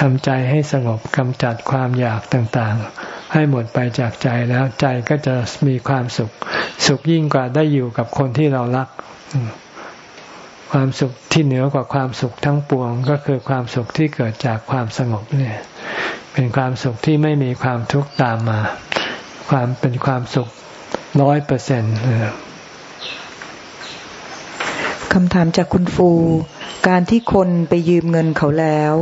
ทำใจให้สงบกำจัดความอยากต่างๆ ให้หมดไปจากใจแล้วใจก็จะมีความสุข สุขยิ่งกว่าได้อยู่กับคนที่เรารัก ความสุขที่เหนือกว่าความสุขทั้งปวง ก็คือความสุขที่เกิดจากความสงบเนี่ย เป็นความสุขที่ไม่มีความทุกข์ตามมา ความเป็นความสุขร้อยเปอร์เซ็นต์คำถามจากคุณฟู การที่คนไปยืมเงินเขาแล้ว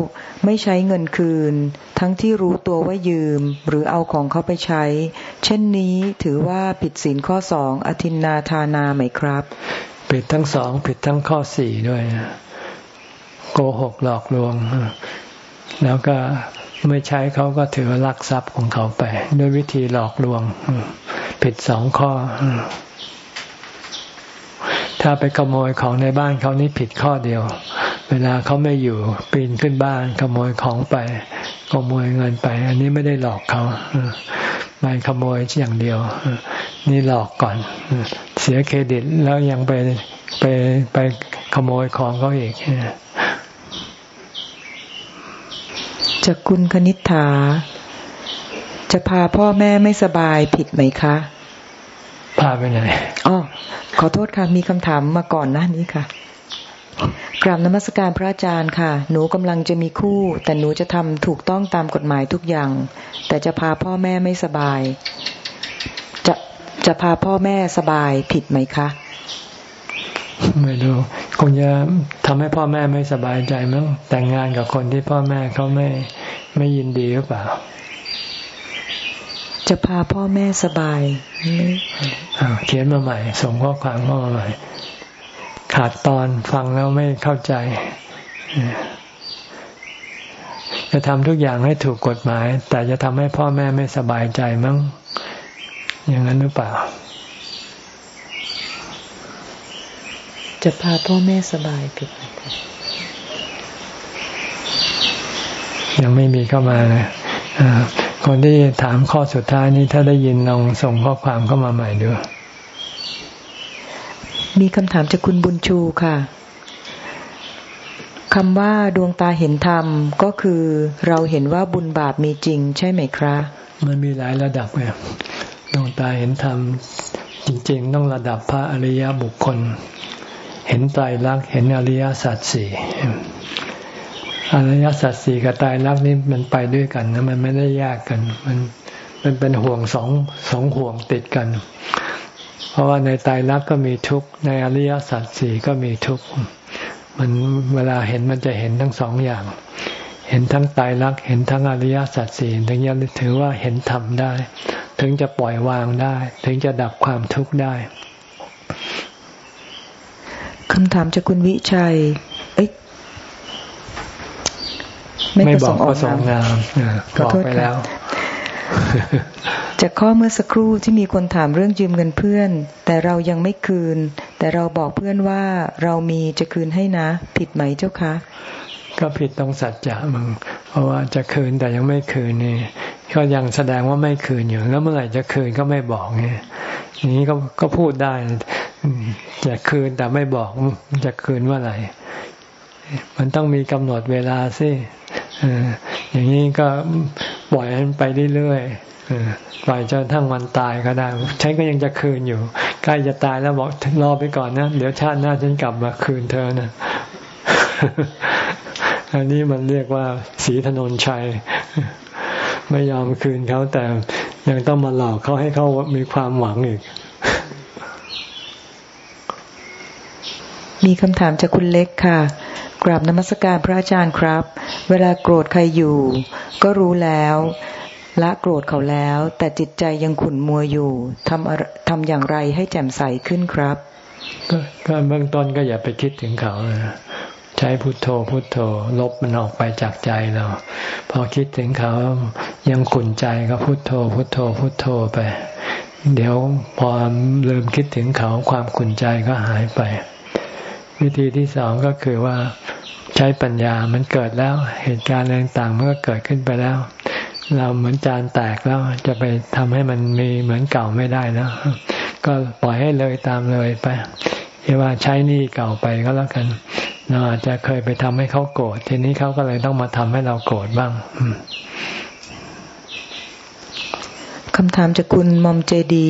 ไม่ใช้เงินคืน ทั้งที่รู้ตัวว่ายืมหรือเอาของเขาไปใช้ เช่นนี้ถือว่าผิดศีลข้อสองอธินนาทานาไหมครับ ผิดทั้งสองผิดทั้งข้อสี่ด้วยโกหกหลอกลวง แล้วก็ไม่ใช้เขาก็ถือว่าลักทรัพย์ของเขาไป ด้วยวิธีหลอกลวง ผิดสองข้อ ถ้าไปขโมยของในบ้านเขานี่ผิดข้อเดียว เวลาเขาไม่อยู่ปีนขึ้นบ้านขโมยของไป ขโมยเงินไป อันนี้ไม่ได้หลอกเขาไปขโมยอย่างเดียว นี่หลอกก่อน เสียเครดิตแล้วยังไปไปไปขโมยของเขาอีกจากคุณคณิ t าจะพาพ่อแม่ไม่สบายผิดไหมคะ พาไปไหนอ๋อขอโทษค่ะ มีคำถามมาก่อนหน้านี้ค่ะกราบนมัสการพระอาจารย์ค่ะ หนูกำลังจะมีคู่ แต่หนูจะทำถูกต้องตามกฎหมายทุกอย่าง แต่จะพาพ่อแม่ไม่สบาย จะจะพาพ่อแม่สบายผิดไหมคะ ไม่รู้คงจะทำให้พ่อแม่ไม่สบายใจมั้งแต่งงานกับคนที่พ่อแม่เขาไม่ไม่ยินดีหรือเปล่า จะพาพ่อแม่สบาย เขียนมาใหม่ ส่งข้อความเข้ามาใหม่ ขาดตอนฟังแล้วไม่เข้าใจ จะทำทุกอย่างให้ถูกกฎหมาย แต่จะทำให้พ่อแม่ไม่สบายใจมั้ง อย่างนั้นหรือเปล่า จะพาพ่อแม่สบายผิดยังไม่มีเข้ามานะ คนที่ถามข้อสุดท้ายนี้ถ้าได้ยินลองส่งข้อความเข้ามาใหม่ด้วย มีคำถามจากคุณบุญชูค่ะคำว่าดวงตาเห็นธรรมก็คือเราเห็นว่าบุญบาปมีจริงใช่ไหมครับมันมีหลายระดับไงดวงตาเห็นธรรมจริง ๆ ต้องระดับพระอริยบุคคล เห็นไตรลักษณ์เห็นอริยสัจสี่ อริยสัจสี่กับไตรลักนี่มันไปด้วยกันนะมันไม่ได้แยกกัน มันมันเป็นห่วงสองสองห่วงติดกัน เพราะว่าในไตรลักก็มีทุกข์ในอริยสัจสี่ก็มีทุกข์มันเวลาเห็นมันจะเห็นทั้งสองอย่าง เห็นทั้งตายรักเห็นทั้งอริยสัจสี่ถึงจะถือว่าเห็นธรรมได้ ถึงจะปล่อยวางได้ ถึงจะดับความทุกข์ได้คำถามจากคุณวิชัย เอ้ย ไม่บอกก็สองนามบอกไปแล้วจากข้อเมื่อสักครู่ที่มีคนถามเรื่องยืมเงินเพื่อน แต่เรายังไม่คืน แต่เราบอกเพื่อนว่าเรามีจะคืนให้นะ ผิดไหมเจ้าคะ ก็ผิดตรงสัจจะมึง เพราะว่าจะคืนแต่ยังไม่คืนนี่ก็ยังแสดงว่าไม่คืนอยู่ แล้วเมื่อไหร่จะคืนก็ไม่บอกไงอย่างนี้ก็ก็พูดได้จะคืนแต่ไม่บอกจะคืนเมื่อไหร่ มันต้องมีกำหนดเวลาสิ อย่างนี้ก็ปล่อยมันไปเรื่อยๆปล่อยจนทั้งวันตายก็ได้ ฉันก็ยังจะคืนอยู่ ใกล้จะตายแล้วบอกรอไปก่อนนะ เดี๋ยวชาติหน้าฉันกลับมาคืนเธอนะอันนี้มันเรียกว่าสีถนนชัย ไม่ยอมคืนเขาแต่ยังต้องมาหลอกเขาให้เขามีความหวังอีก มีคำถามจากคุณเล็กค่ะ กราบนมัสการพระอาจารย์ครับ เวลาโกรธใครอยู่ ก็รู้แล้วละโกรธเขาแล้ว แต่จิตใจยังขุ่นมัวอยู่ทำทำอย่างไรให้แจ่มใสขึ้นครับ ก็เบื้องต้นก็อย่าไปคิดถึงเขาใช้พุทโธพุทโธ ลบมันออกไปจากใจเรา พอคิดถึงเขายังขุ่นใจก็พุทโธ พุทโธ พุทโธไป เดี๋ยวพอเริ่มคิดถึงเขาความขุ่นใจก็หายไป วิธีที่สองก็คือว่าใช้ปัญญามันเกิดแล้ว เหตุการณ์ต่างๆเมื่อเกิดขึ้นไปแล้ว เราเหมือนจานแตกแล้วจะไปทำให้มันมีเหมือนเก่าไม่ได้แล้วก็ปล่อยให้เลยตามเลยไปเรียกว่าใช้นี่เก่าไปก็แล้วกันเราอาจจะเคยไปทำให้เขาโกรธทีนี้เขาก็เลยต้องมาทำให้เราโกรธบ้างคำถามจากคุณมอมเจดี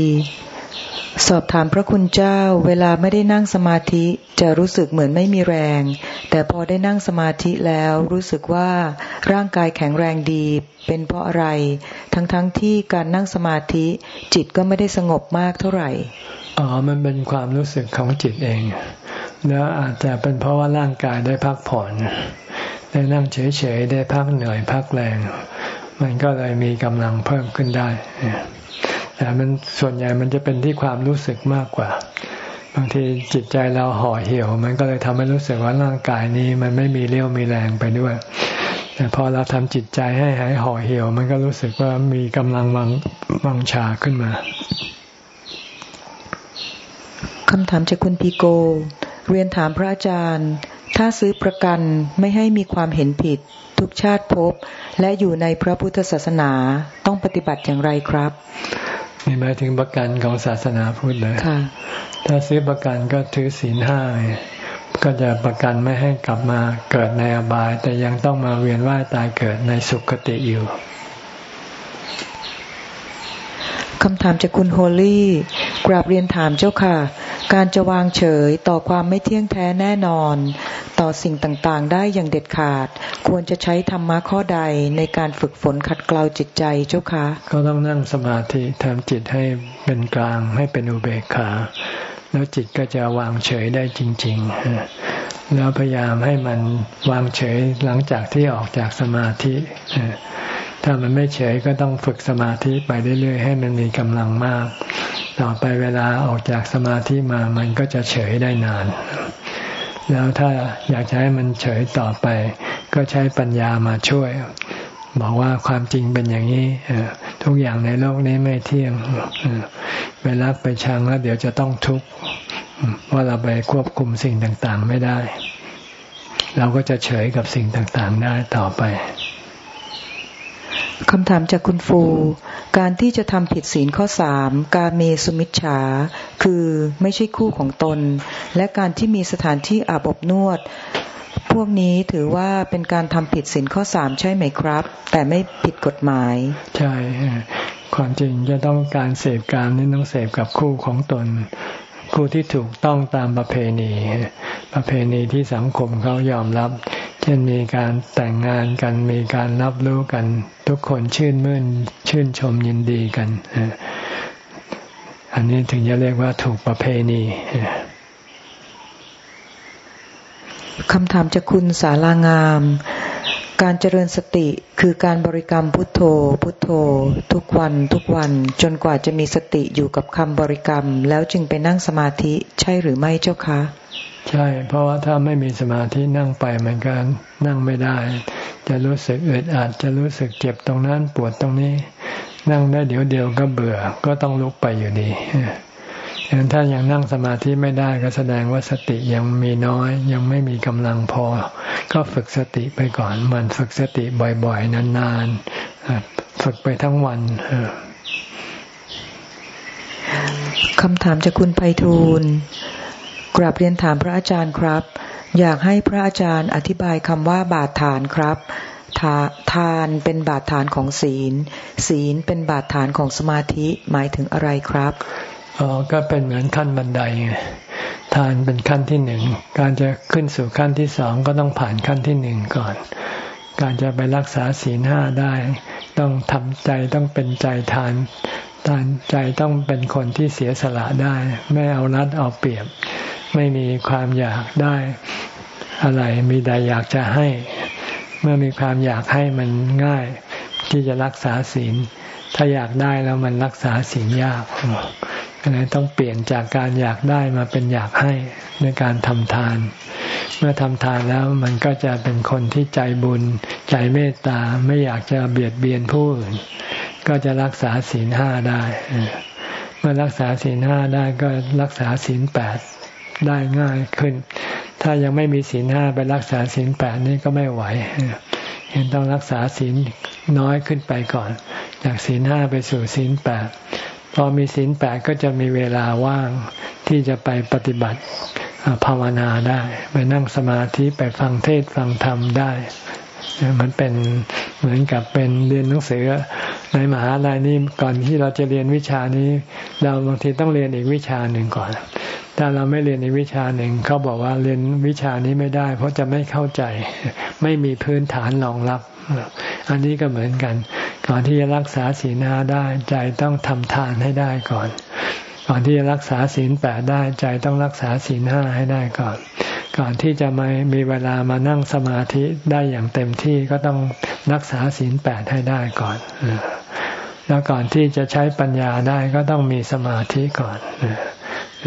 สอบถามพระคุณเจ้า เวลาไม่ได้นั่งสมาธิจะรู้สึกเหมือนไม่มีแรง แต่พอได้นั่งสมาธิแล้วรู้สึกว่าร่างกายแข็งแรงดี เป็นเพราะอะไร ทั้งๆทที่การนั่งสมาธิ จิตก็ไม่ได้สงบมากเท่าไหร่ อ๋อ มันเป็นความรู้สึกของจิตเอง แล้วอาจจะเป็นเพราะว่าร่างกายได้พักผ่อน ได้นั่งเฉยๆ ได้พักเหนื่อยพักแรง มันก็เลยมีกำลังเพิ่มขึ้นได้ แต่มันส่วนใหญ่มันจะเป็นที่ความรู้สึกมากกว่า บางทีจิตใจเราห่อเหี่ยว มันก็เลยทำให้รู้สึกว่าร่างกายนี้ มันไม่มีเรี่ยวมีแรงไปด้วย แต่พอเราทำจิตใจให้หายห่อเหี่ยว มันก็รู้สึกว่ามีกำลังวังวังชาขึ้นมาคำถามจากคุณพีโก เรียนถามพระอาจารย์ ถ้าซื้อประกันไม่ให้มีความเห็นผิด ทุกชาติพบ และอยู่ในพระพุทธศาสนาต้องปฏิบัติอย่างไรครับ นี่หมายถึงประกันของศาสนาพุทธเลยถ้าซื้อประกันก็ถือศีลห้าก็จะประกันไม่ให้กลับมาเกิดในอบาย แต่ยังต้องมาเวียนว่ายตายเกิดในสุคติอยู่คำถามจากคุณโฮลี่ กราบเรียนถามเจ้าค่ะ การจะวางเฉยต่อความไม่เที่ยงแท้แน่นอน ต่อสิ่งต่างๆ ได้อย่างเด็ดขาด ควรจะใช้ธรรมะข้อใดในการฝึกฝนขัดเกลาจิตใจเจ้าคะก็ต้องนั่งสมาธิทำจิตให้เป็นกลางให้เป็นอุเบกขา แล้วจิตก็จะวางเฉยได้จริง ๆ แล้วพยายามให้มันวางเฉยหลังจากที่ออกจากสมาธิถ้ามันไม่เฉยก็ต้องฝึกสมาธิไปเรื่อยๆ ให้มันมีกำลังมาก ต่อไปเวลาออกจากสมาธิมามันก็จะเฉยได้นาน แล้วถ้าอยากให้มันเฉยต่อไป ก็ใช้ปัญญามาช่วย บอกว่าความจริงเป็นอย่างนี้ทุกอย่างในโลกนี้ไม่เที่ยงไปรักไปชังแล้วเดี๋ยวจะต้องทุกข์ว่าเราไปควบคุมสิ่งต่างๆไม่ได้ เราก็จะเฉยกับสิ่งต่างๆได้ต่อไป คำถามจากคุณฟู การที่จะทำผิดศีลข้อสามกาเมสุมิชฉา คือไม่ใช่คู่ของตน และการที่มีสถานที่อาบอบนวด พวกนี้ถือว่าเป็นการทำผิดสินข้อสามใช่ไหมครับ แต่ไม่ผิดกฎหมาย ใช่ ความจริงจะต้องการเสพการนี่ต้องเสพกับคู่ของตน คู่ที่ถูกต้องตามประเพณี ประเพณีที่สังคมเขายอมรับ เช่นมีการแต่งงานกันมีการรับรู้กัน ทุกคนชื่นมื่นชื่นชมยินดีกัน อันนี้ถึงจะเรียกว่าถูกประเพณีคำถามจากคุณสารางาม การเจริญสติคือการบริกรรมพุทโธ พุทโธ ทุกวันทุกวันจนกว่าจะมีสติอยู่กับคำบริกรรม แล้วจึงไปนั่งสมาธิใช่หรือไม่เจ้าคะ ใช่ เพราะว่าถ้าไม่มีสมาธินั่งไปมันก็นั่งไม่ได้ จะรู้สึกอึดอัดจะรู้สึกเจ็บตรงนั้นปวดตรงนี้ นั่งได้เดี๋ยวเดียวก็เบื่อก็ต้องลุกไปอยู่ดี อย่างถ้ายังนั่งสมาธิไม่ได้ก็แสดงว่าสติยังมีน้อย ยังไม่มีกำลังพอ ก็ฝึกสติไปก่อนมันฝึกสติบ่อยๆ นานๆ ฝึกไปทั้งวันคำถามจากคุณไพฑูรย์กราบเรียนถามพระอาจารย์ครับ อยากให้พระอาจารย์อธิบายคำว่าบาทฐานครับทาทานเป็นบาทฐานของศีล ศีลเป็นบาทฐานของสมาธิหมายถึงอะไรครับ อ๋อก็เป็นเหมือนขั้นบันไดไงทานเป็นขั้นที่หนึ่ง การจะขึ้นสู่ขั้นที่สองก็ต้องผ่านขั้นที่หนึ่งก่อน การจะไปรักษาศีลห้าได้ ต้องทำใจต้องเป็นใจทานทานใจต้องเป็นคนที่เสียสละได้ ไม่เอารัดเอาเปรียบ ไม่มีความอยากได้ อะไรมีแต่อยากจะให้ เมื่อมีความอยากให้มันง่าย ที่จะรักษาศีล ถ้าอยากได้แล้วมันรักษาศีลยาก ต้องเปลี่ยนจากการอยากได้มาเป็นอยากให้ในการทำทาน เมื่อทำทานแล้วมันก็จะเป็นคนที่ใจบุญ ใจเมตตาไม่อยากจะเบียดเบียนผู้อื่น ก็จะรักษาศีลห้าได้ เมื่อรักษาศีลห้าได้ก็รักษาศีลแปดได้ง่ายขึ้น ถ้ายังไม่มีศีลห้าไปรักษาศีลแปดนี่ก็ไม่ไหวเห็นต้องรักษาศีลน้อยขึ้นไปก่อน จากศีลห้าไปสู่ศีลแปด พอมีศีลแปดก็จะมีเวลาว่างที่จะไปปฏิบัติภาวนาได้ ไปนั่งสมาธิไปฟังเทศฟังธรรมได้ มันเป็นเหมือนกับเป็นเรียนหนังสือในมหาลัยนี้ก่อนที่เราจะเรียนวิชานี้ เราบางทีต้องเรียนอีกวิชาหนึ่งก่อน ถ้าเราไม่เรียนอีกวิชาหนึ่งเขาบอกว่าเรียนวิชานี้ไม่ได้ เพราะจะไม่เข้าใจ ไม่มีพื้นฐานรองรับ อันนี้ก็เหมือนกัน ก่อนที่จะรักษาศีลห้าได้ใจต้องทำทานให้ได้ก่อน ก่อนที่จะรักษาศีลแปดได้ใจต้องรักษาศีลห้าให้ได้ก่อน ก่อนที่จะมามีเวลามานั่งสมาธิได้อย่างเต็มที่ก็ต้องรักษาศีลแปดให้ได้ก่อน แล้วก่อนที่จะใช้ปัญญาได้ก็ต้องมีสมาธิก่อน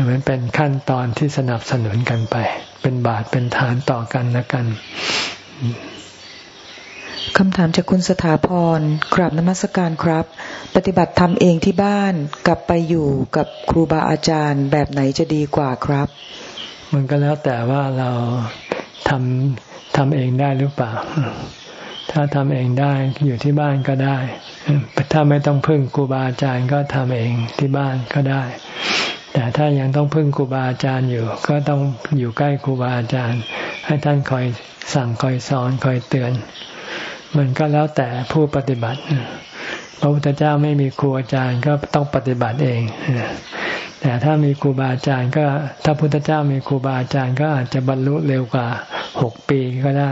มันเป็นขั้นตอนที่สนับสนุนกันไป เป็นบาทเป็นฐานต่อกันละกัน คำถามจากคุณสถาพรกราบนมัสการครับ ปฏิบัติทำเองที่บ้านกลับไปอยู่กับครูบาอาจารย์แบบไหนจะดีกว่าครับ มันก็แล้วแต่ว่าเราทำทำเองได้หรือเปล่า ถ้าทำเองได้อยู่ที่บ้านก็ได้ ถ้าไม่ต้องพึ่งครูบาอาจารย์ก็ทำเองที่บ้านก็ได้ แต่ถ้ายังต้องพึ่งครูบาอาจารย์อยู่ ก็ต้องอยู่ใกล้ครูบาอาจารย์ ให้ท่านคอยสั่งคอยสอนคอยเตือน มันก็แล้วแต่ผู้ปฏิบัติพระพุทธเจ้าไม่มีครูอาจารย์ก็ต้องปฏิบัติเองแต่ถ้ามีครูบาอาจารย์ ก็ถ้าพุทธเจ้ามีครูบาอาจารย์ ก็อาจจะบรรลุเร็วกว่าหกปีก็ได้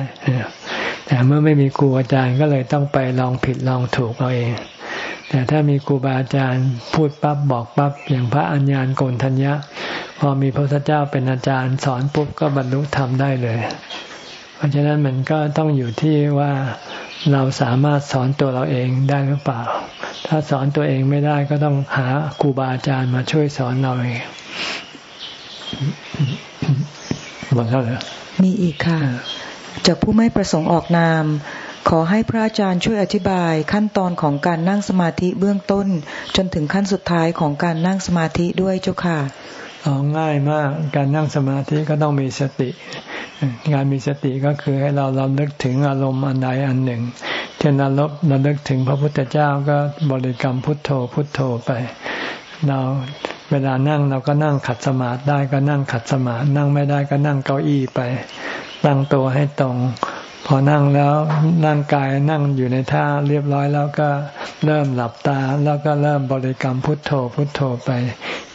แต่เมื่อไม่มีครูอาจารย์ก็เลยต้องไปลองผิดลองถูกเอาเอง แต่ถ้ามีครูบาอาจารย์พูดปั๊บบอกปั๊บอย่างพระอัญญาณโกนทัญญะ พอมีพระพุทธเจ้าเป็นอาจารย์สอนปุ๊บก็บรรลุธรรมได้เลย เพราะฉะนั้นมันก็ต้องอยู่ที่ว่า เราสามารถสอนตัวเราเองได้หรือเปล่า ถ้าสอนตัวเองไม่ได้ก็ต้องหาครูบาอาจารย์มาช่วยสอนเราเองหมดแล้วเหรอมีอีกค่ะ จากผู้ไม่ประสงค์ออกนาม ขอให้พระอาจารย์ช่วยอธิบายขั้นตอนของการนั่งสมาธิเบื้องต้น จนถึงขั้นสุดท้ายของการนั่งสมาธิด้วยเจ้าค่ะ อ๋อง่ายมากการนั่งสมาธิก็ต้องมีสติการมีสติก็คือให้เราเราเลิกถึงอารมณ์อันใดอันหนึ่ง เช่นเราเราเลิกถึงพระพุทธเจ้าก็บริกรรมพุทโธพุทโธไป เราเวลานั่งเราก็นั่งขัดสมาธิได้ก็นั่งขัดสมาธินั่งไม่ได้ก็นั่งเก้าอี้ไป ตั้งตัวให้ตรง พอนั่งแล้วร่างกายนั่งอยู่ในท่าเรียบร้อยแล้วก็เริ่มหลับตาแล้วก็เริ่มบริกรรมพุทโธพุทโธไป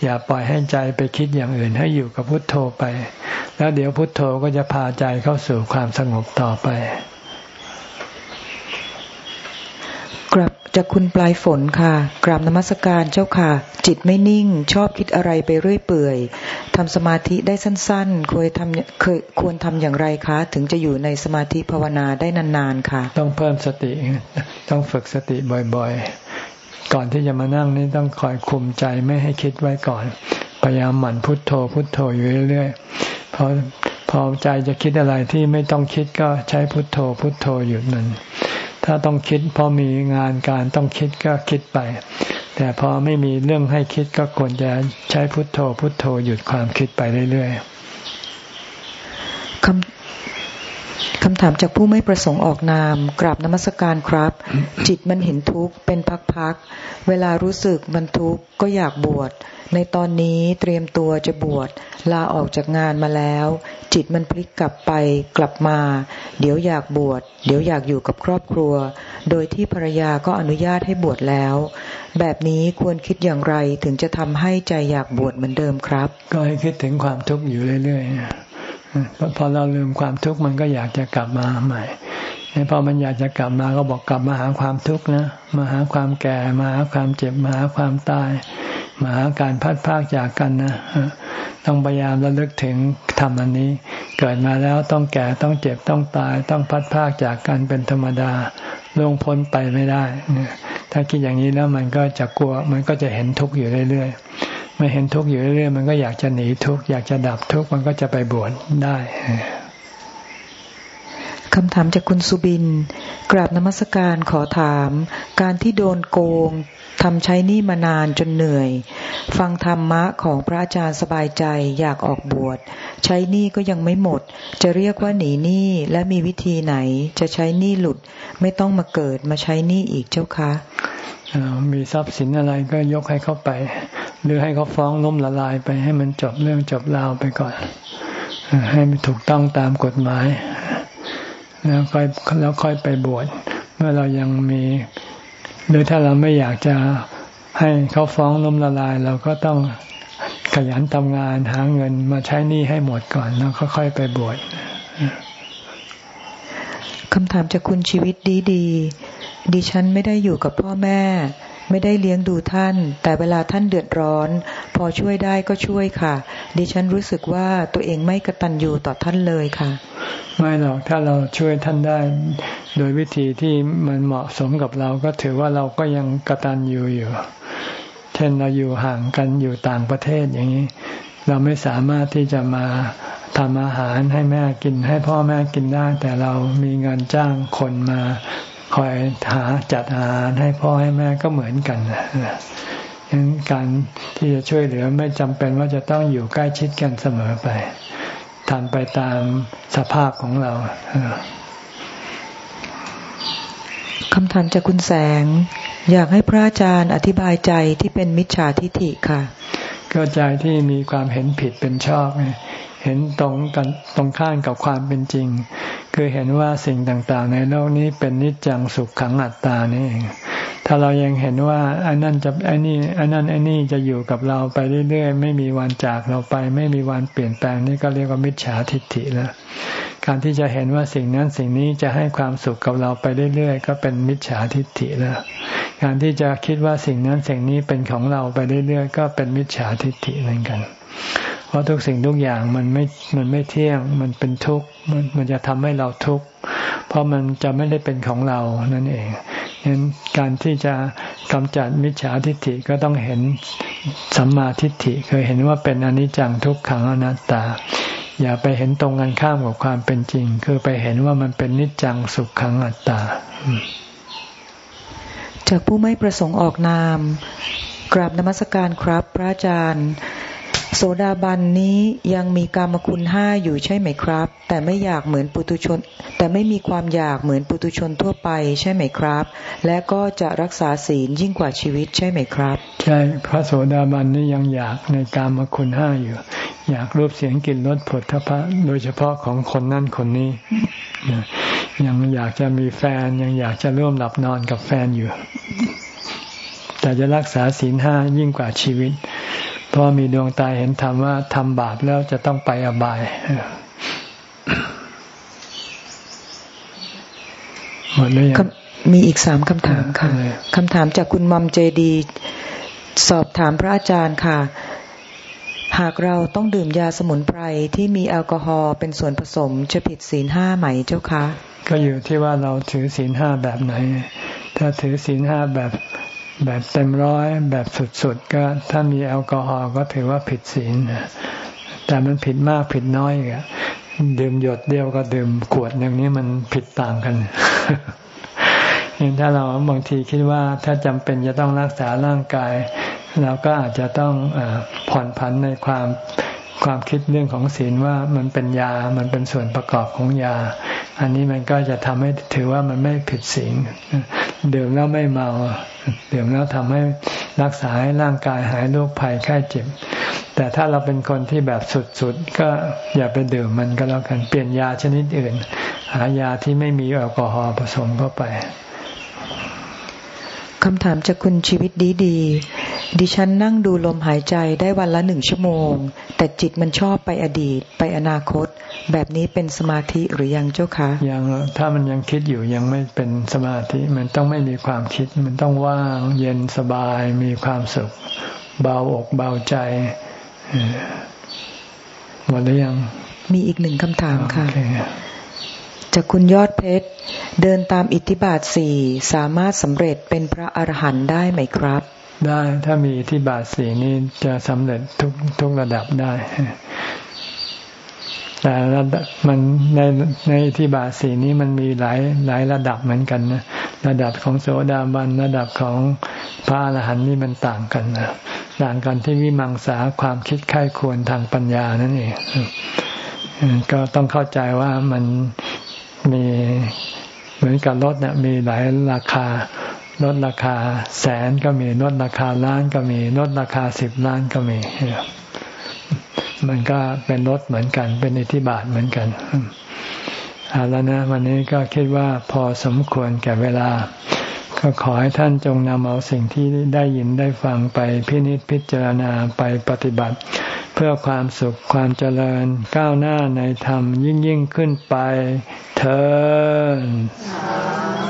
อย่าปล่อยให้ใจไปคิดอย่างอื่นให้อยู่กับพุทโธไป แล้วเดี๋ยวพุทโธก็จะพาใจเข้าสู่ความสงบต่อไป กลับจากคุณปลายฝนค่ะกราบนมัสการเจ้าค่ะ จิตไม่นิ่ง ชอบคิดอะไรไปเรื่อยเปื่อยทำสมาธิได้สั้นๆควรทำเคยควรทำอย่างไรคะ ถึงจะอยู่ในสมาธิภาวนาได้นานๆค่ะ ต้องเพิ่มสติ ต้องฝึกสติบ่อยๆ ก่อนที่จะมานั่งนี่ต้องคอยคุมใจไม่ให้คิดไว้ก่อน พยายามหมั่นพุทโธ พุทโธอยู่เรื่อยๆพอพอใจจะคิดอะไรที่ไม่ต้องคิดก็ใช้พุทโธ พุทโธหยุดมัน ถ้าต้องคิดพอมีงานการต้องคิดก็คิดไป แต่พอไม่มีเรื่องให้คิดก็ควรจะใช้พุทโธ พุทโธหยุดความคิดไปเรื่อยๆคำคำถามจากผู้ไม่ประสงค์ออกนามกราบนมัสการครับ จิตมันเห็นทุกข์เป็นพักๆเวลารู้สึกมันทุกข์ก็อยากบวช ในตอนนี้เตรียมตัวจะบวชลาออกจากงานมาแล้ว จิตมันพลิกกลับไปกลับมา เดี๋ยวอยากบวชเดี๋ยวอยากอยู่กับครอบครัว โดยที่ภรรยาก็อนุญาตให้บวชแล้ว แบบนี้ควรคิดอย่างไรถึงจะทำให้ใจอยากบวชเหมือนเดิมครับ ก็ให้คิดถึงความทุกข์อยู่เรื่อยๆพอเราลืมความทุกข์มันก็อยากจะกลับมาใหม่ พอมันอยากจะกลับมาก็บอกกลับมาหาความทุกข์นะ มาหาความแก่ มาหาความเจ็บ มาหาความตาย มาหาการพัดพากจากกันนะ ต้องพยายามระลึกถึงทำอันนี้ เกิดมาแล้วต้องแก่ต้องเจ็บต้องตาย ต้องพัดพากจากกันเป็นธรรมดาลงพ้นไปไม่ได้ ถ้าคิดอย่างนี้แล้วมันก็จะกลัว มันก็จะเห็นทุกข์อยู่เรื่อยๆเมื่อเห็นทุกข์อยู่เรื่อยๆมันก็อยากจะหนีทุกข์อยากจะดับทุกข์มันก็จะไปบวชได้ คำถามจากคุณสุบิน กราบนมัสการขอถาม การที่โดนโกงทำใช้นี่มานานจนเหนื่อย ฟังธรรมะของพระอาจารย์สบายใจอยากออกบวช ใช้นี่ก็ยังไม่หมด จะเรียกว่าหนีหนี้และมีวิธีไหน จะใช้นี่หลุดไม่ต้องมาเกิดมาใช้นี่อีกเจ้าคะมีทรัพย์สินอะไรก็ยกให้เขาไป หรือให้เขาฟ้องล้มละลายไปให้มันจบเรื่องจบราวไปก่อน ให้มันถูกต้องตามกฎหมาย แล้วค่อยแล้วค่อยไปบวชเมื่อเรายังมี หรือถ้าเราไม่อยากจะให้เขาฟ้องล้มละลาย เราก็ต้องขยันทำงานหาเงินมาใช้หนี้ให้หมดก่อน แล้วค่อยๆไปบวชคำถามจากคุณชีวิตดีดีดิฉันไม่ได้อยู่กับพ่อแม่ ไม่ได้เลี้ยงดูท่าน แต่เวลาท่านเดือดร้อน พอช่วยได้ก็ช่วยค่ะ ดิฉันรู้สึกว่าตัวเองไม่กระตันอยู่ต่อท่านเลยค่ะ ไม่หรอกถ้าเราช่วยท่านได้ โดยวิธีที่มันเหมาะสมกับเราก็ถือว่าเราก็ยังกระตันอยู่อยู่ เช่นเราอยู่ห่างกันอยู่ต่างประเทศอย่างนี้ เราไม่สามารถที่จะมาทำอาหารให้แม่กินให้พ่อแม่กินได้ แต่เรามีเงินจ้างคนมา คอยหาจัดอาหารให้พ่อให้แม่ก็เหมือนกันนะฉะนั้นการที่จะช่วยเหลือไม่จำเป็นว่าจะต้องอยู่ใกล้ชิดกันเสมอไปทำไปตามสภาพของเราคำถามจากคุณแสง อยากให้พระอาจารย์อธิบายใจที่เป็นมิจฉาทิฏฐิค่ะ ก็ใจที่มีความเห็นผิดเป็นชอบ เห็นตรงกันตรงข้ามกับความเป็นจริง คือเห็นว่าสิ่งต่างๆ ในโลกนี้เป็นนิจจังสุขขังอัตตานี่เองถ้าเรายังเห็นว่าอันนั้นจะอันนี้อันนั้นอันนี้จะอยู่กับเราไปเรื่อยๆ ไม่มีวันจากเราไป ไม่มีวันเปลี่ยนแปลงนี่ก็เรียกว่ามิจฉาทิฏฐิแล้วการที่จะเห็นว่าสิ่งนั้นสิ่งนี้จะให้ความสุขกับเราไปเรื่อยๆ ก็เป็นมิจฉาทิฏฐิแล้วการที่จะคิดว่าสิ่งนั้นสิ่งนี้เป็นของเราไปเรื่อยๆ ก็เป็นมิจฉาทิฏฐิเหมือนกัน ราะทุกสิ่งทุกอย่างมันไม่มันไม่เที่ยง มันเป็นทุกข์มันมันจะทำให้เราทุกข์เพราะมันจะไม่ได้เป็นของเรานั่นเองเห็นการที่จะกำจัดมิจฉาทิฏฐิก็ต้องเห็นสัมมาทิฏฐิเคยเห็นว่าเป็นอนิจจังทุกขังอนัตตา อย่าไปเห็นตรงกันข้ามกับความเป็นจริง คือไปเห็นว่ามันเป็นนิจจังสุขขังอัตตา จากผู้ไม่ประสงค์ออกนามกราบนมัสการครับพระอาจารย์ โสดาบันนี้ยังมีกรรมคุณห้าอยู่ใช่ไหมครับ แต่ไม่อยากเหมือนปุตุชน แต่ไม่มีความอยากเหมือนปุตุชนทั่วไปใช่ไหมครับ และก็จะรักษาศีลยิ่งกว่าชีวิตใช่ไหมครับ ใช่พระโสดาบันนี่ยังอยากในกรรมคุณห้าอยู่ อยากรูปเสียงกลิ่นรสผลทพะโดยเฉพาะของคนนั่นคนนี้ ยังอยากจะมีแฟนยังอยากจะร่วมหลับนอนกับแฟนอยู่แต่จะรักษาศีลห้ายิ่งกว่าชีวิต เพราะมีดวงตาเห็นธรรมว่าทำบาปแล้วจะต้องไปอบายหมดเลยมีอีกสามคำถามค่ะคำถามจากคุณมัมเจดี สอบถามพระอาจารย์ค่ะ หากเราต้องดื่มยาสมุนไพรที่มีแอลกอฮอล์เป็นส่วนผสมจะผิดศีลห้าไหมเจ้าคะ ก็อยู่ที่ว่าเราถือศีลห้าแบบไหน ถ้าถือศีลห้าแบบ แบบเต็มร้อยแบบสุดๆก็ถ้ามีแอลกอฮอล์ก็ถือว่าผิดศีลแต่มันผิดมากผิดน้อยอะดื่มหยดเดียวก็ดื่มขวดอย่างนี้มันผิดต่างกันเห็นถ้าเราบางทีคิดว่าถ้าจำเป็นจะต้องรักษาร่างกาย เราก็อาจจะต้องอผ่อนผันในความ ความคิดเรื่องของศีลว่ามันเป็นยา มันเป็นส่วนประกอบของยา อันนี้มันก็จะทำให้ถือว่ามันไม่ผิดศีลดื่มแล้วไม่เมาดื่มแล้วทำให้รักษาให้ร่างกายหายโรคภัยไข้เจ็บ แต่ถ้าเราเป็นคนที่แบบสุดๆ ก็อย่าไปดื่มมันก็แล้วกัน เปลี่ยนยาชนิดอื่น หายาที่ไม่มีแอลกอฮอล์ผสมเข้าไปคำถามจากคุณชีวิตดีดี ดิฉันนั่งดูลมหายใจได้วันละหนึ่งชั่วโมง แต่จิตมันชอบไปอดีตไปอนาคต แบบนี้เป็นสมาธิหรือยังเจ้าคะยังถ้ามันยังคิดอยู่ยังไม่เป็นสมาธิมันต้องไม่มีความคิด มันต้องว่างเย็นสบายมีความสุข เบาอกเบาใจหมดหรือยัง มีอีกหนึ่งคำถามค่ะ จากคุณยอดเพชร เดินตามอิทธิบาทสี่สามารถสำเร็จเป็นพระอรหันต์ได้ไหมครับ ได้ถ้ามีทธิบาทสีนี้จะสำเร็จทุกทุกระดับได้ แต่ระดับมันในในทธิบาทสีนี้มันมีหลายหลายระดับเหมือนกันนะระดับของโสดาบันระดับของพระอรหันต์นี่มันต่างกันนะต่างกันที่วิมังสาความคิดค่ายควรทางปัญญานั่นเองก็ต้องเข้าใจว่ามันมีเหมือนกับรถเนี่ยมีหลายราคา ลดราคาแสนก็มีลดราคาล้านก็มีลดราคาสิบล้านก็มีมันก็เป็นรถเหมือนกัน เป็นอิทธิบาทเหมือนกันเอาแล้วนะวันนี้ก็คิดว่าพอสมควรแก่เวลา ก็ขอให้ท่านจงนำเอาสิ่งที่ได้ยินได้ฟังไปพินิจพิจารณาไปปฏิบัติ เพื่อความสุขความเจริญก้าวหน้าในธรรมยิ่งยิ่งขึ้นไปเธอ